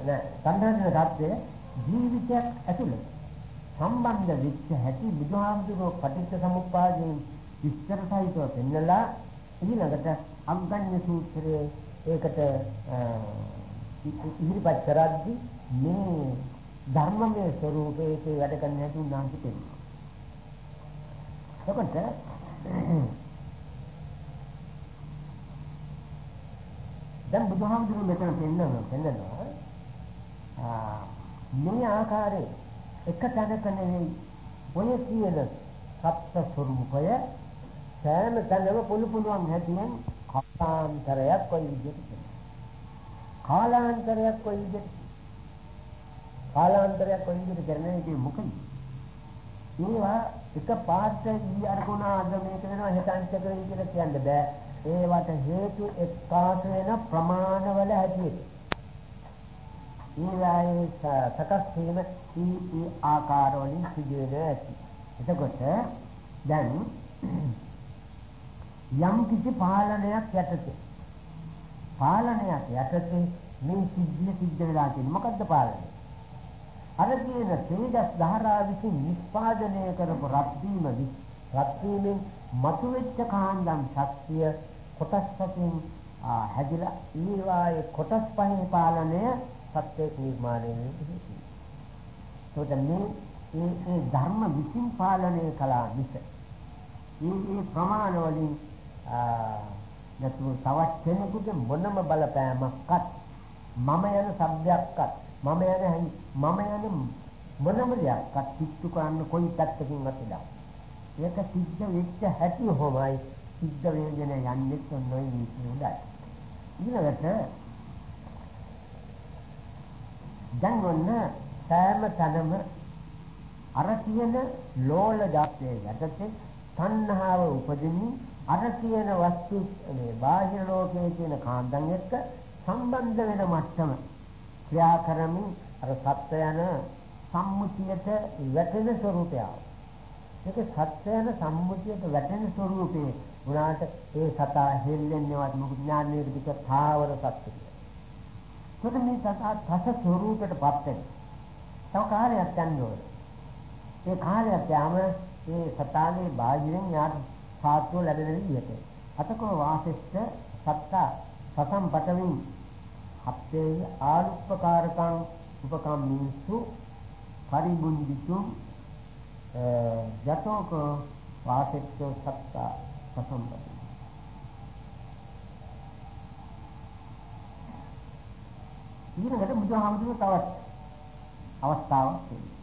නෑ තණ්හා කියන தත්ත්වය ජීවිතයක් ඇතුළේ සම්බන්ධ වෙච්ච හැටි බුදුහාමුදුරුවෝ පටිච්ච සමුප්පාදයෙන් විස්තර සහිතව පෙන්නලා ඊළඟට අග්ගඤ්ඤ සූත්‍රයේ ඒකට ඉදිරිපත් කරද්දී මේ ධර්මමය ස්වરૂපයේ වැඩ කරන්න හැටි උන්වහන්සේ පෙන්නනවා. එතකොට දැන් බුදුහාමුදුරුවෝ මෙතන පෙන්නනවා පෙන්නනවා මේ ආකාරයේ එක තැනක නෙවෙයි ඔය කියන සත්‍ය ස්වરૂපය සෑම තැනම පුළු පුළුවන් හැටියෙන් කාලාන්තරයක් කොයි විදිහට කාලාන්තරයක් කොයි විදිහට කාලාන්තරයක් කොයි විදිහට කරන්නේ ඒක මොකද? ඒවා එක පාට ඊ අරකුණා අද මේක වෙනවා හෙටන්ට කරේ කියලා කියන්න බෑ. ඒවට හේතු එක්කාස වෙන ප්‍රමාණවල හැටියට. ඊළායේ සකස් වීම ඊ ඊ ආකාරවලින් සිදු වෙන ඇති එතකොට දැන් යම් කිසි පාලනයක් යටතේ. පාලනයක් යටතේ මේ සිද්ධිය සිද්ධ වෙලා තියෙන්නේ මොකද්ද පාලනය? අර කියන තේජස් ධාරා විසින් නිස්පාදනය කරපු රත් වීම රත් වීමෙන් මතුවෙච්ච කාන්දම් ශක්තිය කොටස් වශයෙන් හැදිලා ඊවායේ කොටස් පහේ පාලනය සත්‍යයක් නිර්මාණය වෙන්නේ. ඒකට මේ ඒ ධර්ම විසින් පාලනය කළා මිස මේ මේ ප්‍රමාණ වලින් නැතුව තවත් කෙනෙකුගේ මොනම බලපෑමක්වත් මම යන શબ્දයක්වත් මම යන මම යන මොනම දෙයක්වත් පිටු කරන්න කොයි පැත්තකින්වත් ඉඩක්. ඒක සිද්ධ වෙච්ච හැටි හොමයි සිද්ධ වේදන යන්නේ ඔන්නෝයි විශ්ුණුදයි. ඊළඟට දැන් ඔන්න සෑම තැනම අර කියන ලෝල જાතේ යටතේ තණ්හාව උපදින්නේ අර කියන වස්තු මේ බාහිර ලෝකයේ තියෙන කාන්දන් එක්ක සම්බන්ධ වෙන මට්ටම ක්‍රියා කරමින් අර සත්‍ය යන සම්මුතියට වැටෙන ස්වરૂපය. මේක සත්‍ය යන සම්මුතියට වැටෙන ස්වરૂපේ උනාට ඒ සතා හෙල්ලෙන්නේවත් මොකද ඥානයේ පිට තාවර සත්‍ය. මොකද මේ සතා තස ස්වરૂපයටපත් වෙන. තව කාලයක් යන්න ඕනේ. ඒ කාලයක් යාම ඒ සතාගේ බාහිරින් ඥාන සාත්ව ලැබෙන විදිහට. අතකෝ වාසිෂ්ඨ සත්තා සසම් පටවින් හත්තේ ආලුප්පකාරකං උපකම්මින්සු පරිබුද්ධිතුම් යතෝක වාසිෂ්ඨ සත්තා සසම්පතමින් ඊළඟට බුදුහාමුදුරුවෝ තවත් අවස්ථාවක් තියෙනවා.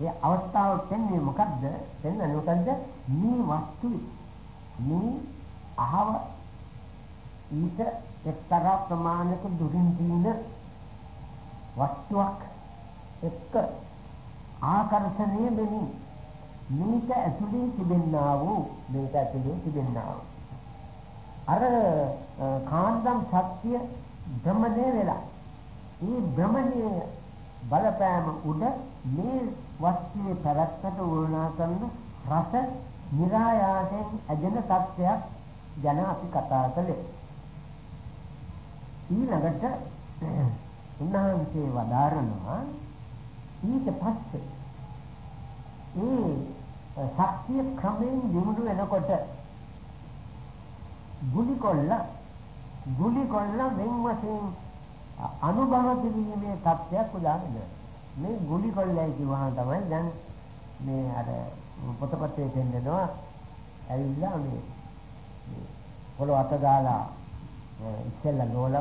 ඒ අවස්ථාව දෙන්නේ මොකද්ද? දෙන්නේ මොකද්ද? මේ වස්තු මේ අහව ඊට එක්තරා ප්‍රමාණයක දුරින් තියෙන වස්තුවක් එක්ක ආකර්ෂණය වෙමින් මේක ඇතුලේ තිබෙන්නා වූ මේක ඇතුලේ තිබෙන්නා වූ අර කාන්දම් ශක්තිය භ්‍රමණය වෙලා මේ භ්‍රමණය බලපෑම උඩ මේ වස්තුවේ පැවැත්මට වුණා කරන රස નિરાයාසයෙන් ඇදෙන තත්ත්වයක් ගැන අපි කතා කළේ. ඊළඟට උන්වහන්සේ වදාරනවා. ඊට පස්සේ ඒ ශක්තිය ක්‍රමයෙන් දියුණු වෙනකොට ගුලිකොල්ල ගුලිකොල්ල වෙන් වශයෙන් අනුභව කිරීමේ තත්ත්වයක් උදාගෙන මේ ගුලිකොල්ලයි කියවහම තමයි දැන් මේ අර පොතපතේ දෙන්නවා ඇවිල්ලා මේ පොළොව අත දාලා ඉස්සෙල්ලා නෝල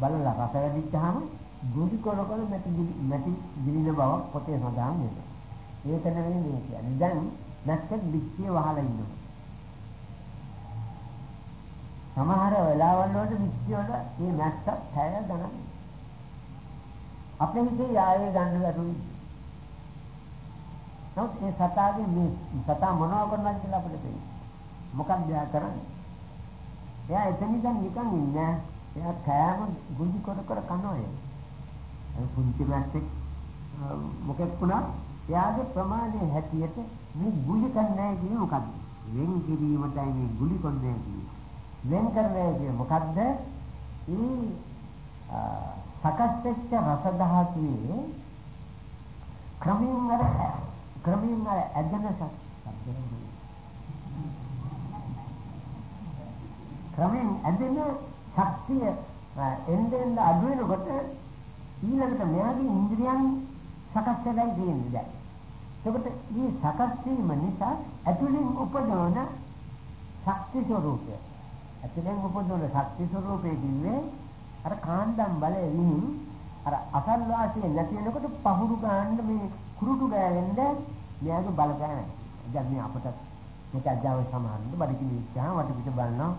බලලා රස වැඩිච්චාම ගුලි කොල කොල මැටි මැටි ගිලින බව පොතේ සඳහන් වෙනවා. ඒක නෙවෙයි මේ කියන්නේ. දැන් නැස්සෙත් පිටියේ වහලා ඉන්නවා. සමහර වෙලාවල් වලට පිටිය වල මේ නැස්ස පැය ගණන් අපේ හිතේ යායේ ගන්න ගැටුයි. නමුත් මේ සතාගේ මේ සතා මොනව කරනවද කියලා අපිට තේරෙන්නේ. මොකක්ද එයා කරන්නේ? එයා එතන ඉඳන් නිකන් ඉන්නේ. එයා කෑම ගුලි කර කර කනවා ඒ. ඒ පුංචි මැස්සෙක් මොකෙක් වුණා එයාගේ ප්‍රමාණය හැටියට මේ ගුලි කන්නේ කියන්නේ මොකද්ද? වෙන් කිරීමටයි මේ ගුලි කොන්නේ කියන්නේ. වෙන් කරන්නේ කියන්නේ මොකද්ද? ඒ සකස් වෙච්ච රස ධාතුවේ ක්‍රමයෙන් අර ක්‍රමයෙන් අර ඇදෙන ක්‍රමයෙන් ඇදෙන ශක්තිය එන්නෙන් අඩු වෙනකොට ඊළඟට මෙයාගේ ඉන්ද්‍රියන් සකස් වෙලා තියෙන්නේ දැන්. එතකොට මේ සකස් වීම නිසා ඇතුළෙන් උපදවන ශක්ති ස්වરૂපය. ඇතුළෙන් උපදවන ශක්ති ස්වરૂපය කියන්නේ අර කාන්දම් බලය විහිං අර අසල්වාසිය නැති වෙනකොට පහුරු ගන්න මේ කුරුටු ගෑවෙන්ද මෙයාගේ බලපෑම. දැන් මේ අපට මේක අජාව සමහරවිට බඩකිනි ඉච්චා වට පිට බලනවා.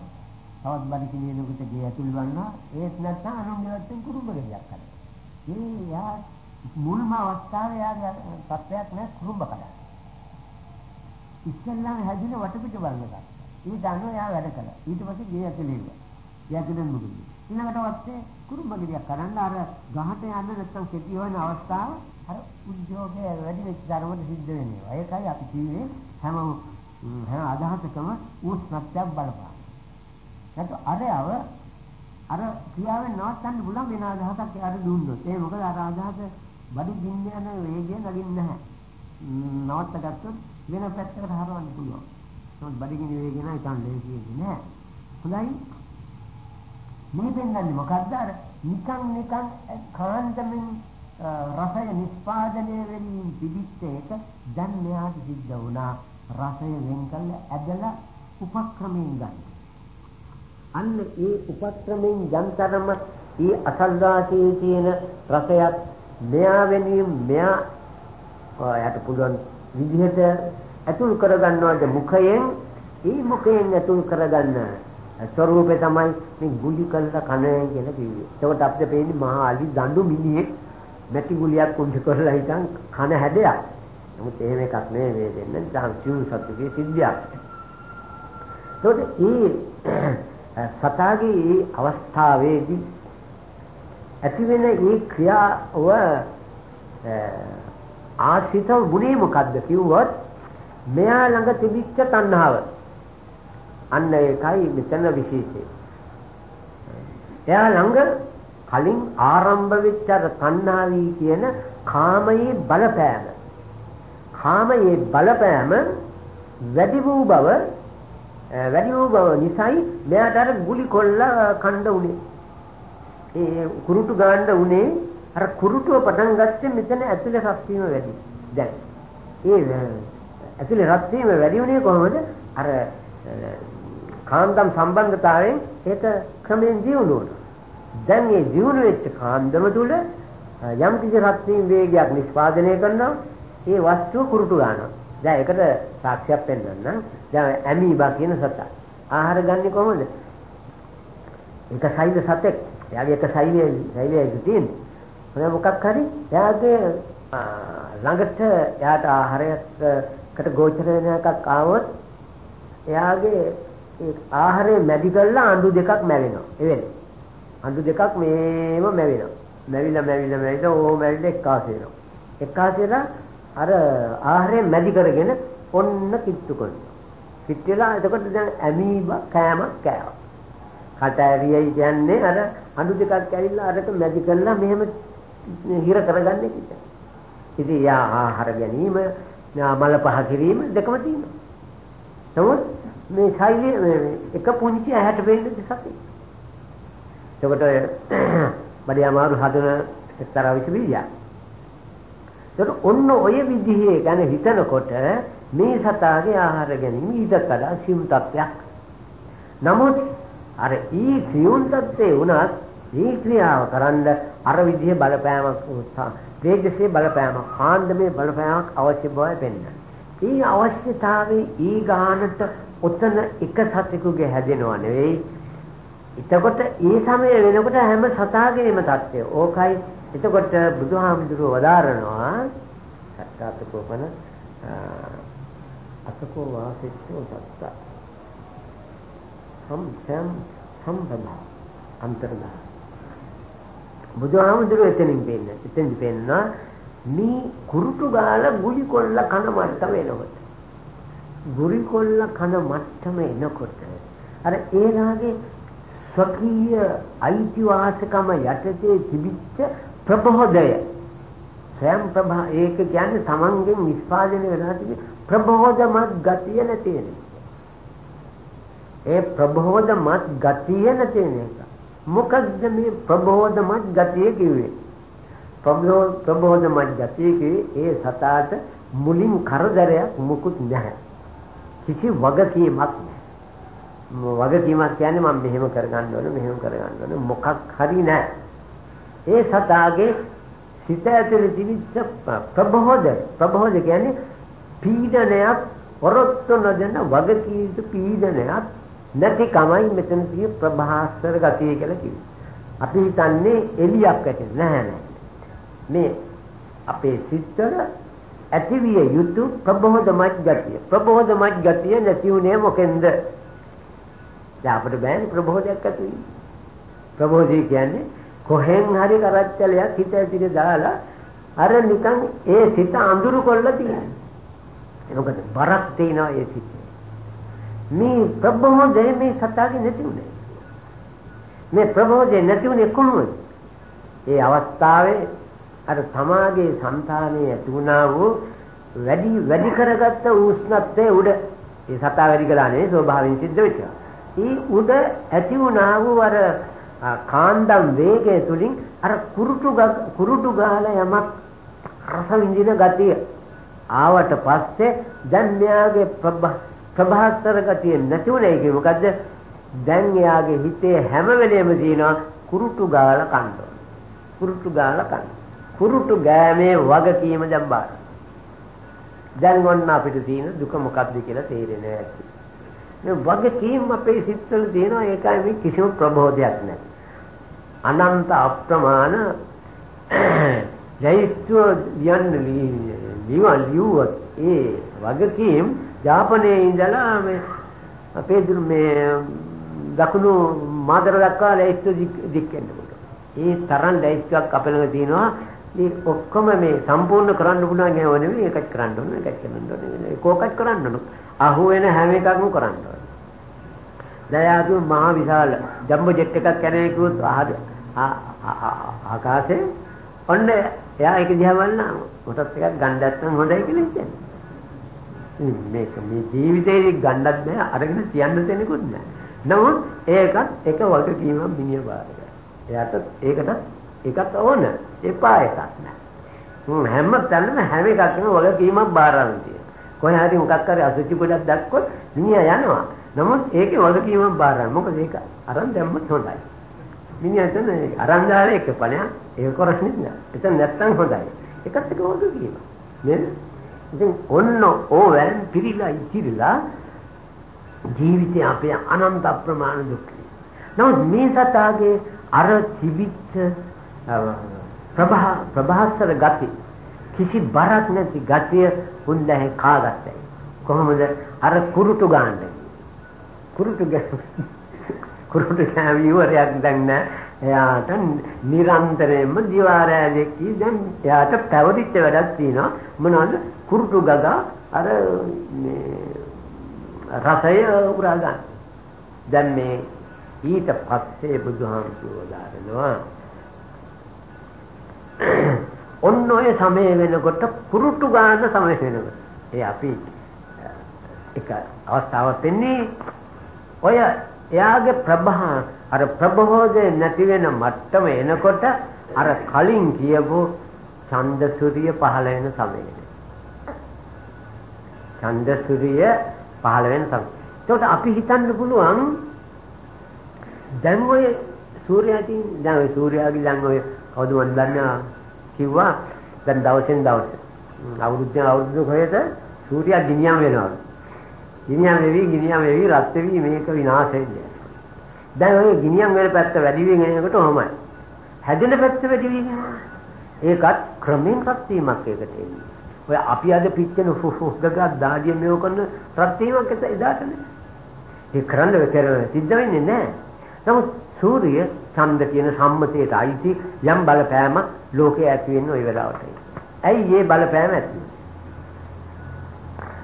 තවත් බඩකිනි එනකොට ගේ ඇතුල් බලනවා. ඒත් නැත්නම් අනුන්ගලත්ෙන් කුරුඹ ගෙඩියක් කරනවා. ඒ යා මුල්ම අවස්ථාවේ යාගේ සත්‍යයක් නෑ කුරුඹ කඩන. ඉස්සෙල්ලාම හැදින වට පිට බලනවා. ඊට අනුව යා වැඩ කළා. ඊට පස්සේ ගේ ඇතුලේ ඉන්නවා. ගේ ඇතුලෙන් මුගුයි. ඊළඟට වත්තේ කුරුඹ ගෙඩියක් කරන්න අර ගහට යන්න නැත්තම් කෙටි වෙන අවස්ථාව අර උද්‍යෝගය වැඩි වෙච්ච ධර්මවල සිද්ධ වෙනවා. ඒකයි අපි කිව්වේ හැම හැම අදහසකම උස්නත්යක් බලපාන. නැත්නම් අරයව අර ක්‍රියාවෙන් නවත්තන්න පුළුවන් වෙන අදහසක් අර දුන්නොත්. ඒ මොකද අර අදහස බඩු ගින්න යන වේගය නගින්නේ නැහැ. නවත්ත ගත්තොත් වෙන පැත්තකට හරවන්න පුළුවන්. නමුත් බඩගිනි වේගය නම් ඉතින් ලේසියෙන්නේ නැහැ. හොඳයි. මේ දෙන්නන්නේ මොකද්ද අර නිකන් නිකන් කාන්තමින් රසය නිස්පාදනය වෙමින් තිබිච්ච එක දැන් මෙයාට සිද්ධ වුණා රසය වෙන් කළ ඇදලා උපක්‍රමයෙන් ගන්න. අන්න ඒ උපක්‍රමයෙන් යන්තරම ඒ අසල්වාසී තියෙන රසයත් මෙයා වෙනුවෙන් මෙයා ඔයාට පුළුවන් විදිහට ඇතුල් කරගන්නවද මුඛයෙන් ඒ මුඛයෙන් ඇතුල් කරගන්න ස්වરૂපේ තමයි මේ ගුලි කළා කණේ කියලා කිව්වේ. ඒකට අපිට පේන්නේ මහා අලි දඬු මිනිහෙක් නැති ගුලියක් කුංචි කරලා හිටන් කන හැදයක්. නමුත් එහෙම එකක් නෙවෙයි මේ දෙන්න. දහම් සිව් සත්‍යයේ සිද්ධියක්. ඒකට ඒ සතාගේ අවස්ථාවේදී ඇති වෙන ඒ ක්‍රියාව ආශ්‍රිත වුණේ මොකද්ද කිව්වොත් මෙයා ළඟ තිබිච්ච තණ්හාව. අන්න ඒකයි මෙතන විශේෂය. එයා ළඟ කලින් ආරම්භ වෙච්ච අර තණ්හාවී කියන කාමයේ බලපෑම. කාමයේ බලපෑම වැඩි වූ බව වැඩි වූ බව නිසායි මෙයාට අර ගුලි කොල්ල කණ්ඩ උනේ. ඒ කුරුටු ගාන්න උනේ අර කුරුටුව පටන් ගත්තේ මෙතන ඇතුලේ රත් වීම වැඩි. දැන් ඒ ඇතුලේ රත් වීම වැඩි උනේ කොහොමද? අර කාන්දම් සම්බන්ධතාවයෙන් ඒක ක්‍රමෙන් දියුණු වුණා. දැන් මේ දියුණු වෙච්ච කාන්දම තුල යම් කිසි රත් වීම වේගයක් නිෂ්පාදනය කරනවා ඒ වස්තුව කුරුටු ගන්නවා. දැන් ඒකට සාක්ෂියක් පෙන්වන්න. දැන් ඇමීබා කියන සතා. ආහාර ගන්නේ කොහොමද? ඒක සෛල සතෙක්. එයාගේ එක සෛලයයි සෛලයයි තියෙන්නේ. මොන මොකක් හරි එයාගේ ළඟට එයාට ආහාරයකට ගෝචර වෙන එකක් ආවොත් එයාගේ ඒ ආහාරය මැදි කරලා අඬු දෙකක් මැවෙනවා. එවෙන්නේ. අඬු දෙකක් මේම මැවෙනවා. මැවිලා මැවිලා මැවිලා ඕ මැවිලා එක්කාස වෙනවා. එක්කාස වෙලා අර ආහාරය මැදි කරගෙන ඔන්න කිට්ටු කරනවා. කිට්ටු වෙලා එතකොට දැන් ඇමීබ කෑමක් කෑවා. කට ඇරියයි කියන්නේ අර අඬු දෙකක් ඇවිල්ලා අරක මැදි කරලා මෙහෙම හිර කරගන්නේ කිට. ඉතින් යා ආහාර ගැනීම, මල පහ කිරීම දෙකම තියෙනවා. නමුත් මේ ශෛලිය එක පුංචි ඇහැට පෙනෙන දෙසක්. එතකොට බඩේ අමාරු හදන එක්තරා විසබීජයක්. ඒත් ඔන්න ඔය විදිහේ ගැන හිතනකොට මේ සතාගේ ආහාර ගැනීම ඊට වඩා සියුම් තත්ත්වයක්. නමුත් අර ඊ සියුම් තත්ත්වේ වුණත් මේ ක්‍රියාව කරන්න අර විදිහේ බලපෑමක් තේජසේ බලපෑමක් කාන්දමේ බලපෑමක් අවශ්‍ය බවයි පෙන්වන්නේ. ඊ අවශ්‍යතාවයේ ඊ ගානට ඔතන එක සතෙකුගේ හැදෙනව නෙවෙයි. එතකොට ඒ සමය වෙනකොට හැම සතාගේම தත්ත්වය. ඕකයි එතකොට බුදුහාමුදුරුවෝ වදාරනවා සත්‍යාතකෝපන අතකෝ වාසිච්චෝ සත්ත සම් සම් සම්බඳ අන්තර්ගත බුදුහාමුදුරුවෝ එතනින් පෙන්න එතෙන්දි පෙන්නා මේ කුරුටු ගාලා ගුලි කොල්ල කන මට්ටම එනකොට. ගුලි කොල්ල කන මට්ටම එනකොට අර ඒ රාගේ ස්වකීය අයිතිවාසිකම යටතේ තිබිච්ච ප්‍රබෝධය. ස්වයං ප්‍රභා ඒක කියන්නේ තමන්ගෙන් නිස්පාදනය වෙලා තිබෙන ප්‍රබෝධමත් ගතිය නැති වෙන ඒ ප්‍රබෝධමත් ගතිය නැති වෙන එක. මොකක්ද මේ ප්‍රබෝධමත් ගතිය කිව්වේ? ප්‍රබෝධමත් ගතිය කිව්වේ ඒ සතාට මුලින් කරදරයක් මුකුත් නැහැ. කිසි වගකීමක් නැහැ. වගකීමක් කියන්නේ මම මෙහෙම කරගන්න ඕන මෙහෙම කරගන්න ඕන. මොකක් හරි නැහැ. ඒ සතාගේ සිත ඇතුලේ තිබිච්ච ප්‍රබෝධ ප්‍රබෝධ කියන්නේ පීඩනයක් වරොත්තු නොදෙන වගකීම් පීඩනයක් නැතිකමයි මෙතන තියෙන ප්‍රභාස්තර ගතිය කියලා කිව්වේ. අපි හිතන්නේ එලියක් ඇති නැහැ නෑ. මේ අපේ සිත්තර ඇතිවිය යුතු ප්‍රබෝධමත් ගතිය. ප්‍රබෝධමත් ගතිය නැති උනේ මොකෙන්ද? දැන් අපිට බෑනේ ප්‍රබෝධයක් ඇති වෙන්නේ. ප්‍රබෝධය කියන්නේ කොහෙන් හරි කරච්චලයක් හිත ඇතුලේ දාලා අර නිකන් ඒ සිත අඳුරු කොල්ල තියෙනවා. මොකද බරක් තියෙනවා ඒ සිතේ. මේ ප්‍රබෝධය මේ සත්‍යයේ නැති උනේ. මේ ප්‍රබෝධය නැති උනේ කොහොමද? ඒ අවස්ථාවේ අර තමාගේ సంతානයේ ඇති වුණා වූ වැඩි වැඩි කරගත්ත උෂ්ණත්වයේ උඩ ඒ සතා වැඩි කළා නෙවෙයි ස්වභාවයෙන් සිද්ධ වෙච්චා. ඊ උඩ ඇති වුණා වූ අර කාන්දම් වේගය තුලින් අර කුරුටු කුරුටු ගහලා යමක් රස විඳින ගතිය ආවට පස්සේ දැන් මෙයාගේ ප්‍රභාස්තර ගතිය නැතුණේ කිය මොකද්ද දැන් එයාගේ හිතේ හැම වෙලෙම තියෙනවා කුරුටු ගාලා කන්න කුරුටු ගාලා කන්න කුරුටු ගෑමේ වගකීම දැන් බාර දැන් ඔන්න අපිට තියෙන දුක මොකක්ද කියලා තේරෙන්නේ නැහැ මේ වගකීම් අපේ සිත්වල තියෙනවා ඒකයි මේ කිසිම ප්‍රබෝධයක් නැහැ. අනන්ත අප්‍රමාණ ජෛත්‍ය යන්නේ ලියවල් ලියුවත් ඒ වගකීම් ජාපනයේ ඉඳලා මේ අපේ දුර මේ දකුණු මාතර දක්වා ලැයිස්තු දික් වෙනකොට ඒ තරම් ලැයිස්තුවක් අපේ ළඟ තියෙනවා. මේ ඔක්කොම මේ සම්පූර්ණ කරන්න පුළුවන් ඒව නෙවෙයි ඒකත් කරන්න ඕනේ ඒකත් කරන්න ඕනේ ඒකෝකත් කරන්න ඕනේ. අහු වෙන හැම එකක්ම කරන්න ඕනේ දැන් ආතු මහා විශාල ජම්බෝ ජෙට් එකක් කැරේ කිව්වොත් ආකාශේ ඔන්න එයා ඒක දිහා බලනවා මොකටද එකක් ගණ්ඩත් නම් හොඳයි කියලා කියන්නේ මේක මේ ජීවිතේ ගණ්ඩත් නෑ අරගෙන තියන්න දෙනෙකුත් නෑ නමුත් ඒකත් එක වගකීමක් මිනිහ බාරගන්න. එයාට ඒකට ඒකත් ඕන. එපා එකක් නෑ. හැම තැනම හැම එකක්ම වගකීමක් බාරගන්න තියෙනවා. කොහේ හරි මොකක් හරි අසුචි ගොඩක් දැක්කොත් මිනිහා යනවා. නමුත් ඒකේ වගකීමක් බාරගන්න. මොකද ඒක අරන් දැම්මත් හොඳයි. මිනිහා එතන අරන් දාලා එක පණයක් ඒක කරන්නේ නෑ. එතන නැත්තම් හොඳයි. ඒකත් එක වගකීමක්. නේද? ඉතින් ඔන්න ඕවෙන් පිළිලා ඉතිරිලා ජීවිතය අපේ අනන්ත අප්‍රමාණ දුක්. නමුත් මේ සතාගේ අර තිබිච්ච ප්‍රභා ප්‍රභාස්තර ගති කිසි බරක් නැති ගතිය උන්දැහි කාගත්තයි. කොහොමද අර කුරුටු ගන්න. කුරුටු කුරුටු කෑවිවරයක් දැන් නෑ. එයාට නිරන්තරයෙන්ම දිවාරෑදෙකී දැන් එයාට පැවතිච්ච වැඩක් තියෙනවා මොනවද කුරුටු ගගා අර මේ රසය උරා ගන්න. දැන් මේ ඊට පස්සේ බුදුහාමුදුරුවෝ දාරනවා ඔන්න ඔය සමය වෙනකොට කුරුටු ගන්න සමය වෙනකොට ඒ අපි එක අවස්ථාවක් වෙන්නේ ඔය එයාගේ ප්‍රභා අර ප්‍රබෝධය නැති වෙන මට්ටම එනකොට අර කලින් කියපු ඡන්දසුරිය පහළ වෙන සමය. ඡන්දසුරිය පහළ වෙන තමයි. ඒකට අපි හිතන්න පුළුවන් දැන් ඔය සූර්යයාටින් දැන් ඔය සූර්යාගේ දැන් ඔය කවුද මන් දන්නා කිව්වා දැන් දවසෙන් දවස අවුරුද්දෙන් අවුරුද්ද කොහෙද සූර්යයා ගිනියම් වෙනවා. ගිනියම් වෙවි ගිනියම් වෙවි රත් වෙවි මේක විනාශ වෙන්නේ. දැන් ඔය ගිනියම් වෙන පැත්ත වැඩි වෙන එනකොට ඔහමයි. හැදෙන පැත්ත වැඩි වෙනවා. ඒකත් ක්‍රමෙන් රත් වීමක් ඒකට එන්නේ. ඔය අපි අද පිච්චෙන හුස්ගගක් දාඩිය මේව කරන රත් වීමක් එත එදාට නෑ. ඒ කරන්න වෙතර සිද්ධ වෙන්නේ නෑ. නමුත් සූර්ය ඡන්ද කියන සම්මතයට අයිති යම් බලපෑම ලෝකයේ ඇති වෙන්නේ ওই වෙලාවට. ඇයි මේ බලපෑම ඇති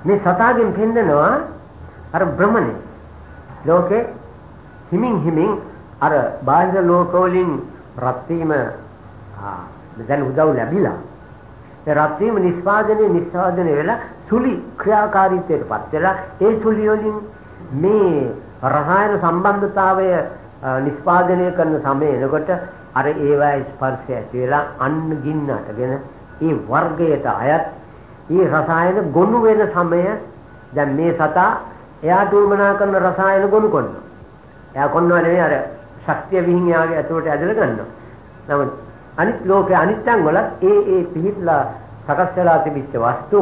මේ සතාගෙන් පෙන්නනවා අර බ්‍රහ්මනේ. ලෝකේ හිමින් හිමින් අර බාහිර ලෝකවලින් රත් වීම ආ දැන් උදව් ලැබිලා. ඒ රත් වීම නිස්පාදනයේ නිස්පාදනය වෙලා සුලි ක්‍රියාකාරීත්වයට පත් වෙලා ඒ සුලි වලින් මේ රසායන සම්බන්ධතාවය නිස්පාදනය කරන සමය එනකොට අර ඒවායේ ස්පර්ශය ඇති වෙලා අන්න ගින්නටගෙන ඒ වර්ගයට අයත් ඒ රසායන ගොනු වෙන සමය දැන් මේ සතා එයාට උමනා කරන රසායන ගොනු කරනවා. එයා කොන්නව නෙවෙයි අර ශක්තිය විහිං යාගේ ඇතුළට ඇදලා ගන්නවා. නමුත් අනිත් ලෝකේ අනිත් තැන් වල ඒ ඒ පිහිట్లా සකස් වෙලා තිබිච්ච වස්තු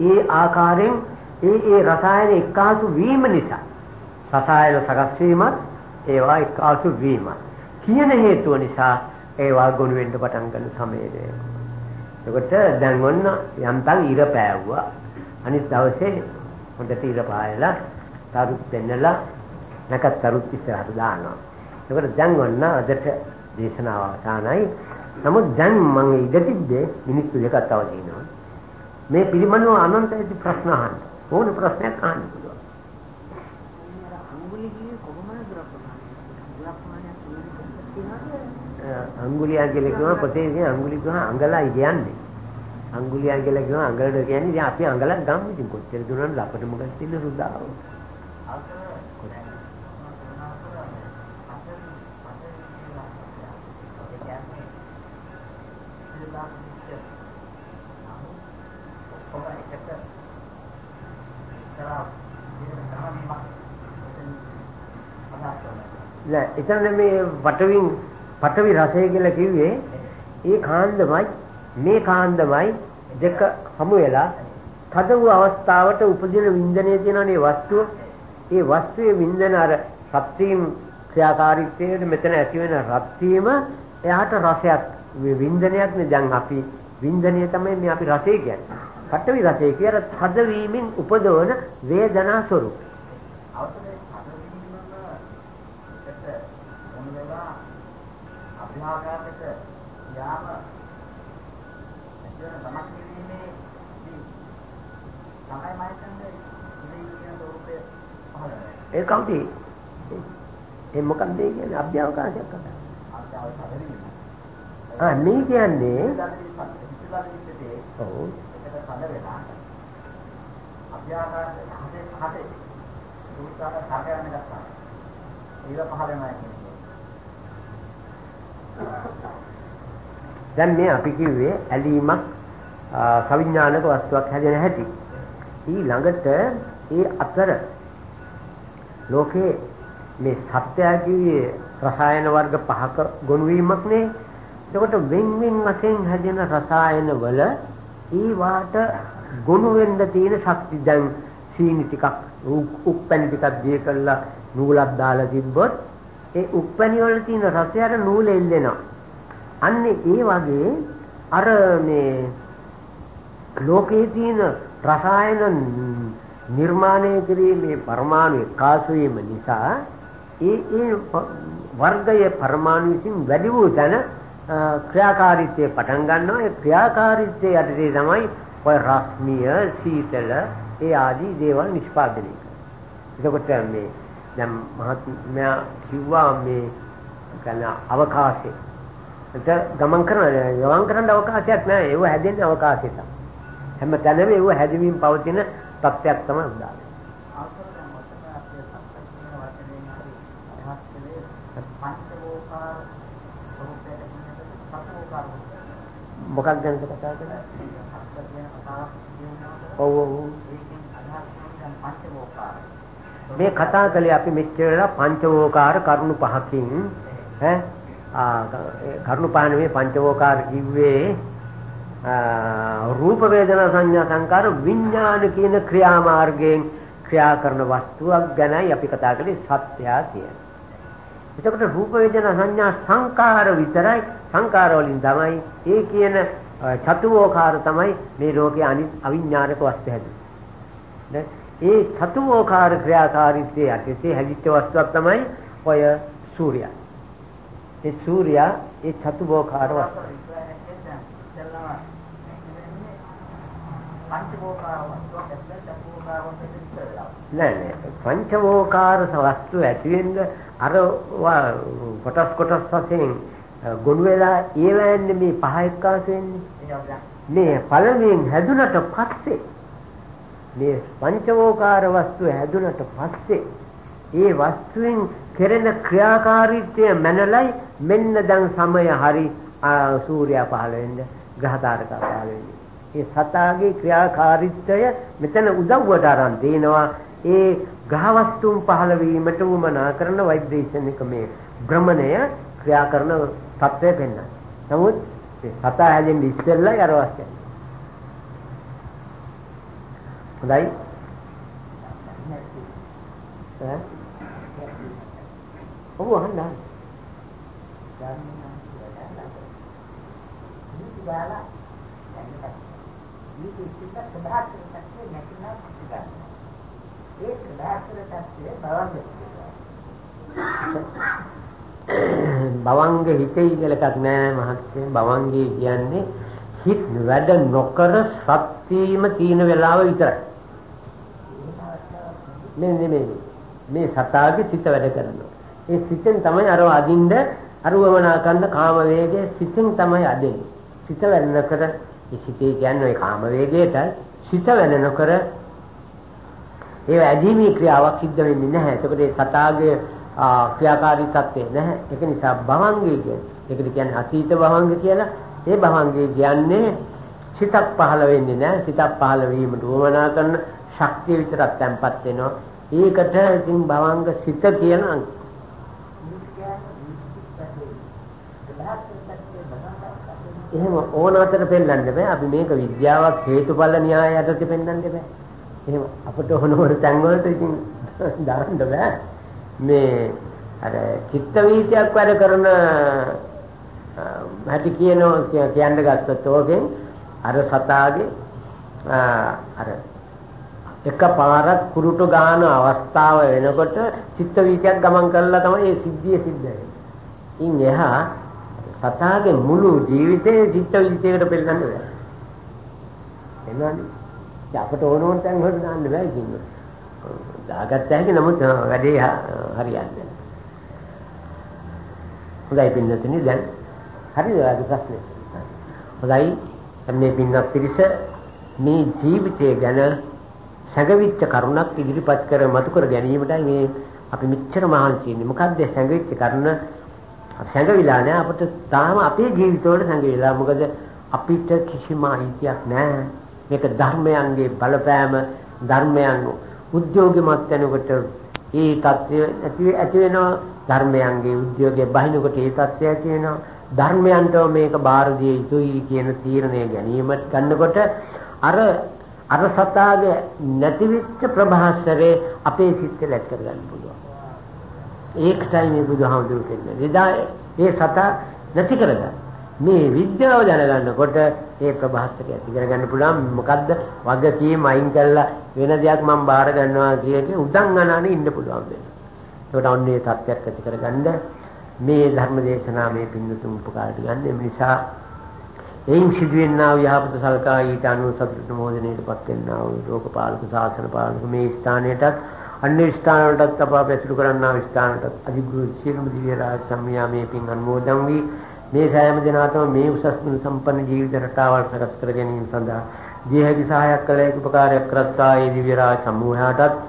ඒ ආකාරයෙන් ඒ ඒ රසායන එක්කාසු වීම නිසා රසායන සකස් වීමත් ඒවා එක්කාසු වීම කියන හේතුව නිසා ඒවා ගොනු වෙන්න පටන් ගන්න සමයේදී එතකොට දැන් ඔන්න යන්තම් ඉර පෑවුවා අනිත් දවසේ හොඳට ඉර පායලා තරුත් දෙන්නලා නැකත් තරුත් ඉස්සරහට දානවා එතකොට දැන් ඔන්න අදට දේශනාව අවසానයි. නමුත් දැන් මම ඉඳ තිබ්බේ මිනිත්තු දෙකක් තව තියෙනවා. මේ පිළිමනව අනන්ත ඇති ප්‍රශ්න අහන්න. ඕන ප්‍රශ්නයක් අහන්න අඟුලියා කියලා කිව්වම පොතේ ඉතින් අඟුලි ගහ අඟලයි කියන්නේ. අඟුලියා කියලා කිව්වම අඟලට කියන්නේ ඉතින් අපි අඟලක් ගමු ඉතින් කොච්චර දුරනද අපිට මොකක්ද තියෙන රුදාව. නෑ එතන මේ පටවින් පටවි රසය කියලා කිව්වේ ඒ කාන්දමයි මේ කාන්දමයි දෙක හමු වෙලා තද වූ අවස්ථාවට උපදින වින්දනයේ තියෙනනේ වස්තුව ඒ වස්තුවේ වින්දන අර සත්‍යීම් ක්‍රියාකාරීත්වයේ මෙතන ඇති වෙන රත් වීම එයාට රසයක් වින්දනයක් නේ දැන් අපි වින්දනය තමයි මේ අපි රසය කියන්නේ. පටවි රසය කියන තද වීමෙන් උපදවන වේදනා ස්වરૂප. අභ්‍යාසයට යාම ඇතුළේ තමක් කිරීමේ තමයි මම හිතන්නේ කියන රූපේ පහළ ඒ කවුද ඒ මොකක්ද කියන්නේ? අභ්‍යවකාශයක් කතා ආ මේ කියන්නේ ඔව්. එකට පද වෙලා අභ්‍යාකාශ හතේ හතේ. උත්සාහ සාකරන්න ගත්තා. ඒක පහළ වෙනවා. දැන් මේ අපි කිව්වේ ඇලීමක් සවිඥානික වස්තුවක් හැදෙන හැටි. ඊළඟට ඒ අතර ලෝකේ මේ සත්‍යය කිව්වේ රසායන වර්ග පහක ගොනු වීමක් නේ. එතකොට වෙන් වෙන් වශයෙන් හැදෙන රසායන වල ඊ වාට ගොනු වෙන්න තියෙන ශක්ති දැන් සීනි ටිකක් උප්පැණි ටිකක් දිය කළා නූලක් දාලා තිබ්බොත් ඒ උප්පැණි වල තියෙන රසයට නූල එල්ලෙනවා. අන්නේ ඒ වගේ අර මේ ලෝකයේ තියෙන රසායන නිර්මාණය කිරීමේ පරමාණු එකාසු වීම නිසා ඒ ඒ වර්ගයේ පරමාණු විසින් වැඩි වූ තැන ක්‍රියාකාරීත්වය පටන් ගන්නවා ඒ ක්‍රියාකාරීත්වය යටතේ තමයි ඔය රශ්මිය සීතල ඒ ආදී දේවල් නිෂ්පාදනය කරන්නේ. එතකොට මේ දැන් මහත්මයා කිව්වා මේ කන අවකාශය. ඒක ගමන් කරන ගමන් කරන්න අවකාශයක් නැහැ. ඒව හැදෙන්නේ අවකාශය තමයි. හැම තැනම ඒව හැදෙමින් පවතින තත්ත්වයක් තමයි උදාහරණ. මොකක් ගැනද කතා කරන්නේ? ඔව් ඔව්. මේ කතා කළේ අපි මෙච්චර පංචවෝකාර කරුණු පහකින් ඈ කරුණු පහ නෙමෙයි පංචවෝකාර කිව්වේ රූප වේදනා සංඥා සංකාර විඥාන කියන ක්‍රියාමාර්ගයෙන් ක්‍රියා කරන වස්තුවක් ගැනයි අපි කතා කළේ සත්‍යය කියන්නේ. එතකොට රූප වේදනා සංඥා සංකාර විතරයි සංකාර වලින් තමයි ඒ කියන චතුවෝකාර තමයි මේ ලෝකයේ අනිත් අවිඥානික වස්තු හැදෙන්නේ. ඒ චතුවෝකාර ක්‍රියාකාරීත්වයේ යටතේ හැදිච්ච වස්තුවක් තමයි ඔය සූර්යයා. ඒ සූර්යයා ඒ චතුවෝකාර වස්තුව. නෑ නෑ පංචවෝකාර වස්තු ඇති වෙන්න අර කොටස් කොටස් වශයෙන් ගොනු වෙලා ඒවැන්නේ මේ පහ එක්කාස වෙන්නේ මේ පළමුවෙන් හැදුනට පස්සේ මේ පංචවෝකාර වස්තු හැදුනට පස්සේ ඒ වස්තුවෙන් කෙරෙන ක්‍රියාකාරීත්වය මැනලයි මෙන්න දැන් සමය හරි සූර්යයා පහළ වෙන්න ග්‍රහ තාරකා පහළ වෙන්නේ ඒ සතාගේ ක්‍රියාකාරීත්වය මෙතන උදව්වට අරන් තිනවා ඒ ග්‍රහවස්තුන් පහළ වීමට උමනා කරන ভাইබ්‍රේෂන් එක මේ භ්‍රමණය ක්‍රියා කරන තත්ත්වය පෙන්වන. නමුත් මේ සතා හැදෙන්න ඉස්සෙල්ලා අර අවශ්‍යයි. හොඳයි. ඈ? ඔව් අහන්න. තත්ත්වය බවංග. හිතේ කියලා එකක් නෑ මහත්තයා. බවංගේ කියන්නේ හිත වැඩ නොකර සත්‍යීම තීන වෙලාව විතරයි. මේ නෙමෙයි. මේ සතාගේ සිත වැඩ කරනවා. ඒ සිතෙන් තමයි අර අදින්ද අරුවමනා කරන කාම වේගයේ සිතෙන් තමයි අදින්නේ. සිත වැඩ නොකර ඒ සිතේ කියන්නේ ඒ කාම වේගයට සිත වෙන නොකර ඒ ඇදීමේ ක්‍රියාවක් සිද්ධ වෙන්නේ නැහැ. එතකොට ඒ සතාගේ ක්‍රියාකාරී තත්ත්වය නැහැ. ඒක නිසා භවංගේ කියන්නේ. ඒකට කියන්නේ අතීත භවංග කියලා. ඒ භවංගේ කියන්නේ සිතක් පහළ වෙන්නේ නැහැ. සිතක් පහළ වීමට උවමනා කරන ශක්තිය විතරක් තැම්පත් වෙනවා. ඒකට ඉතින් භවංග සිත කියන එහෙම ඕන අතර පෙන්වන්න බෑ. අපි මේක විද්‍යාවක් හේතුඵල න්‍යාය යටතේ පෙන්වන්න බෑ. එහෙම අපිට ඕන ඕන තැන් වලට ඉතින් දාන්න බෑ. මේ අර චිත්ත වීතියක් වැඩ කරන හැටි කියනවා කියන්න ගත්තොත් ඕකෙන් අර සතාගේ අර එක පාරක් කුරුටු ගාන අවස්ථාව වෙනකොට චිත්ත වීතියක් ගමන් කරලා තමයි ඒ සිද්ධිය සිද්ධ වෙන්නේ. ඉන් එහා සතාගේ මුළු ජීවිතේ චිත්ත විදිතයකට පෙන්නන්න බෑ. එනවනේ. අපට ඕන ඕන තැන් වලට දාන්න බෑ කිව්වා. දාගත්ත හැකි නමුත් වැඩේ හරියන්නේ හොඳයි පින්නතුනි දැන් හරිද ඔයාගේ ප්‍රශ්නේ? හොඳයි මේ පින්නත් පිරිස මේ ජීවිතය ගැන සැඟවිච්ච කරුණක් ඉදිරිපත් කර මතු කර ගැනීමටයි මේ අපි මෙච්චර මහන්සි වෙන්නේ. මොකද්ද සැඟවිච්ච කරුණ? සැඟවිලා නෑ අපිට තාම අපේ ජීවිතවල සැඟවිලා. මොකද අපිට කිසිම අයිතියක් නෑ. මේක ධර්මයන්ගේ බලපෑම ධර්මයන් උද්‍යෝගිමත් වෙනකොට ඒ தත්ත්වය ඇති ඇති වෙනවා ධර්මයන්ගේ උද්‍යෝගයේ බහිනකොට ඒ தත්ත්වය ඇති වෙනවා ධර්මයන්ට මේක බාර දිය යුතුයි කියන තීරණය ගැනීම ගන්නකොට අර අර සතාගේ නැතිවෙච්ච ප්‍රභාස්වරේ අපේ සිත් ලැක් කරගන්න පුළුවන්. ඒකටයි මේ බුදුහාමුදුරු කියන්නේ. එදා ඒ සතා නැති කරගන්න. මේ විද්‍යාව දැනගන්නකොට ඒ ප්‍රභාස්වරය ඇති කරගන්න පුළුවන්. මොකද්ද? වගකීම් අයින් කළා වෙන දෙයක් මම බාර ගන්නවා කියන උදන් අනානේ ඉන්න පුළුවන් වෙනවා. ඒකට ඔන්නේ තත්ත්වයක් ඇති කරගන්න මේ ධර්ම දේශනා මේ පින්නතුන් උපකාරට ගන්න. ඒ නිසා එයින් සිදුවෙනා වූ යහපත සල්කා ඊට අනුව සතුට මොදෙනේටපත් වෙනා වූ ලෝකපාලක ශාසන පාලක මේ ස්ථානයටත් අන්‍ය ස්ථානවලටත් අප පැසුරු කරන්නා වූ ස්ථානටත් අධිගුරු සියලුම දිව්‍ය රාජ සම්මියා මේ පින් අනුමෝදන් වී මේ සෑම දිනාතම මේ උසස් ගුණ සම්පන්න ජීවිත රටාවල් සකස් කර ගැනීම සඳහා ජීහකි සහායක් කළ යුතු උපකාරයක් කරත්තා ඒ දිව්‍ය රාජ සමූහයාටත්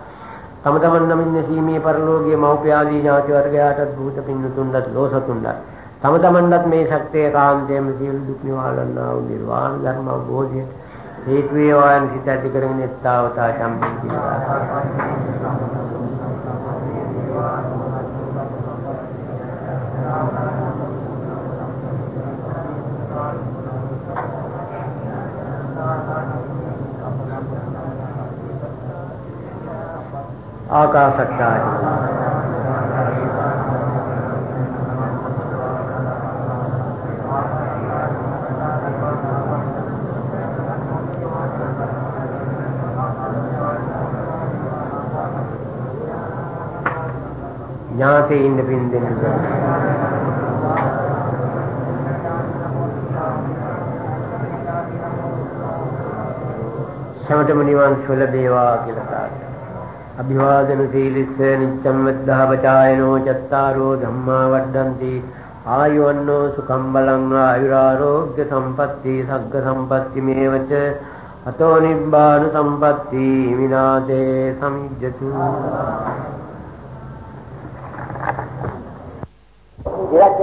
තම තමන් නමින් නැසීමේ පරලෝකීය මෞපිය ආදී ඥාති වර්ගයාටත් භූත පින්නතුන්වත් ලෝසතුන්වත් තම තමන්වත් මේ ශක්තිය කාන්තේම සියලු දුක් නිවාලන්නා වූ නිර්වාණ ධර්ම අවබෝධය හේතු වේවා යන සිත ඇති කරගෙන එත්තාවතා ඥාතීන් පින් දෙන්න සමතම නිවන් සුල දේවා කියලා සාදු අභිවාදන සීලිස්ස නිච්ඡම් වද්ධා පචායනෝ චත්තාරෝ ධම්මා වඩ්ඩಂತಿ. ආයුවන්නෝ සුඛම් බලං ආයුරාෝග්‍ය සම්පatti සග්ග සම්පatti මේවච. අතෝ නිබ්බාන සම්පatti විනාතේ සමිජ්ජතු.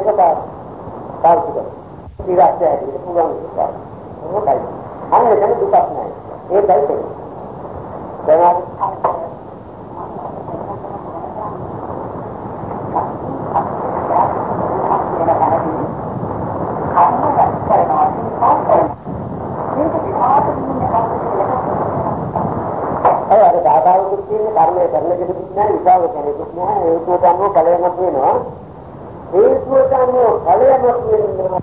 ඉරක් එක පාස් පාස් එක ඉරක් ඇටි පුළුවන් පාස් මොකයි අන්න එතන දුකක් නැහැ ඒකයි තියෙන්නේ දැන් කර්මය කරන කෙනෙකුත් නෑ විපාක කෙනෙකුත් නෑ හේතුවට අනුව ඵලයක් වෙනවා. හේතුවට අනුව ඵලයක් වෙනවා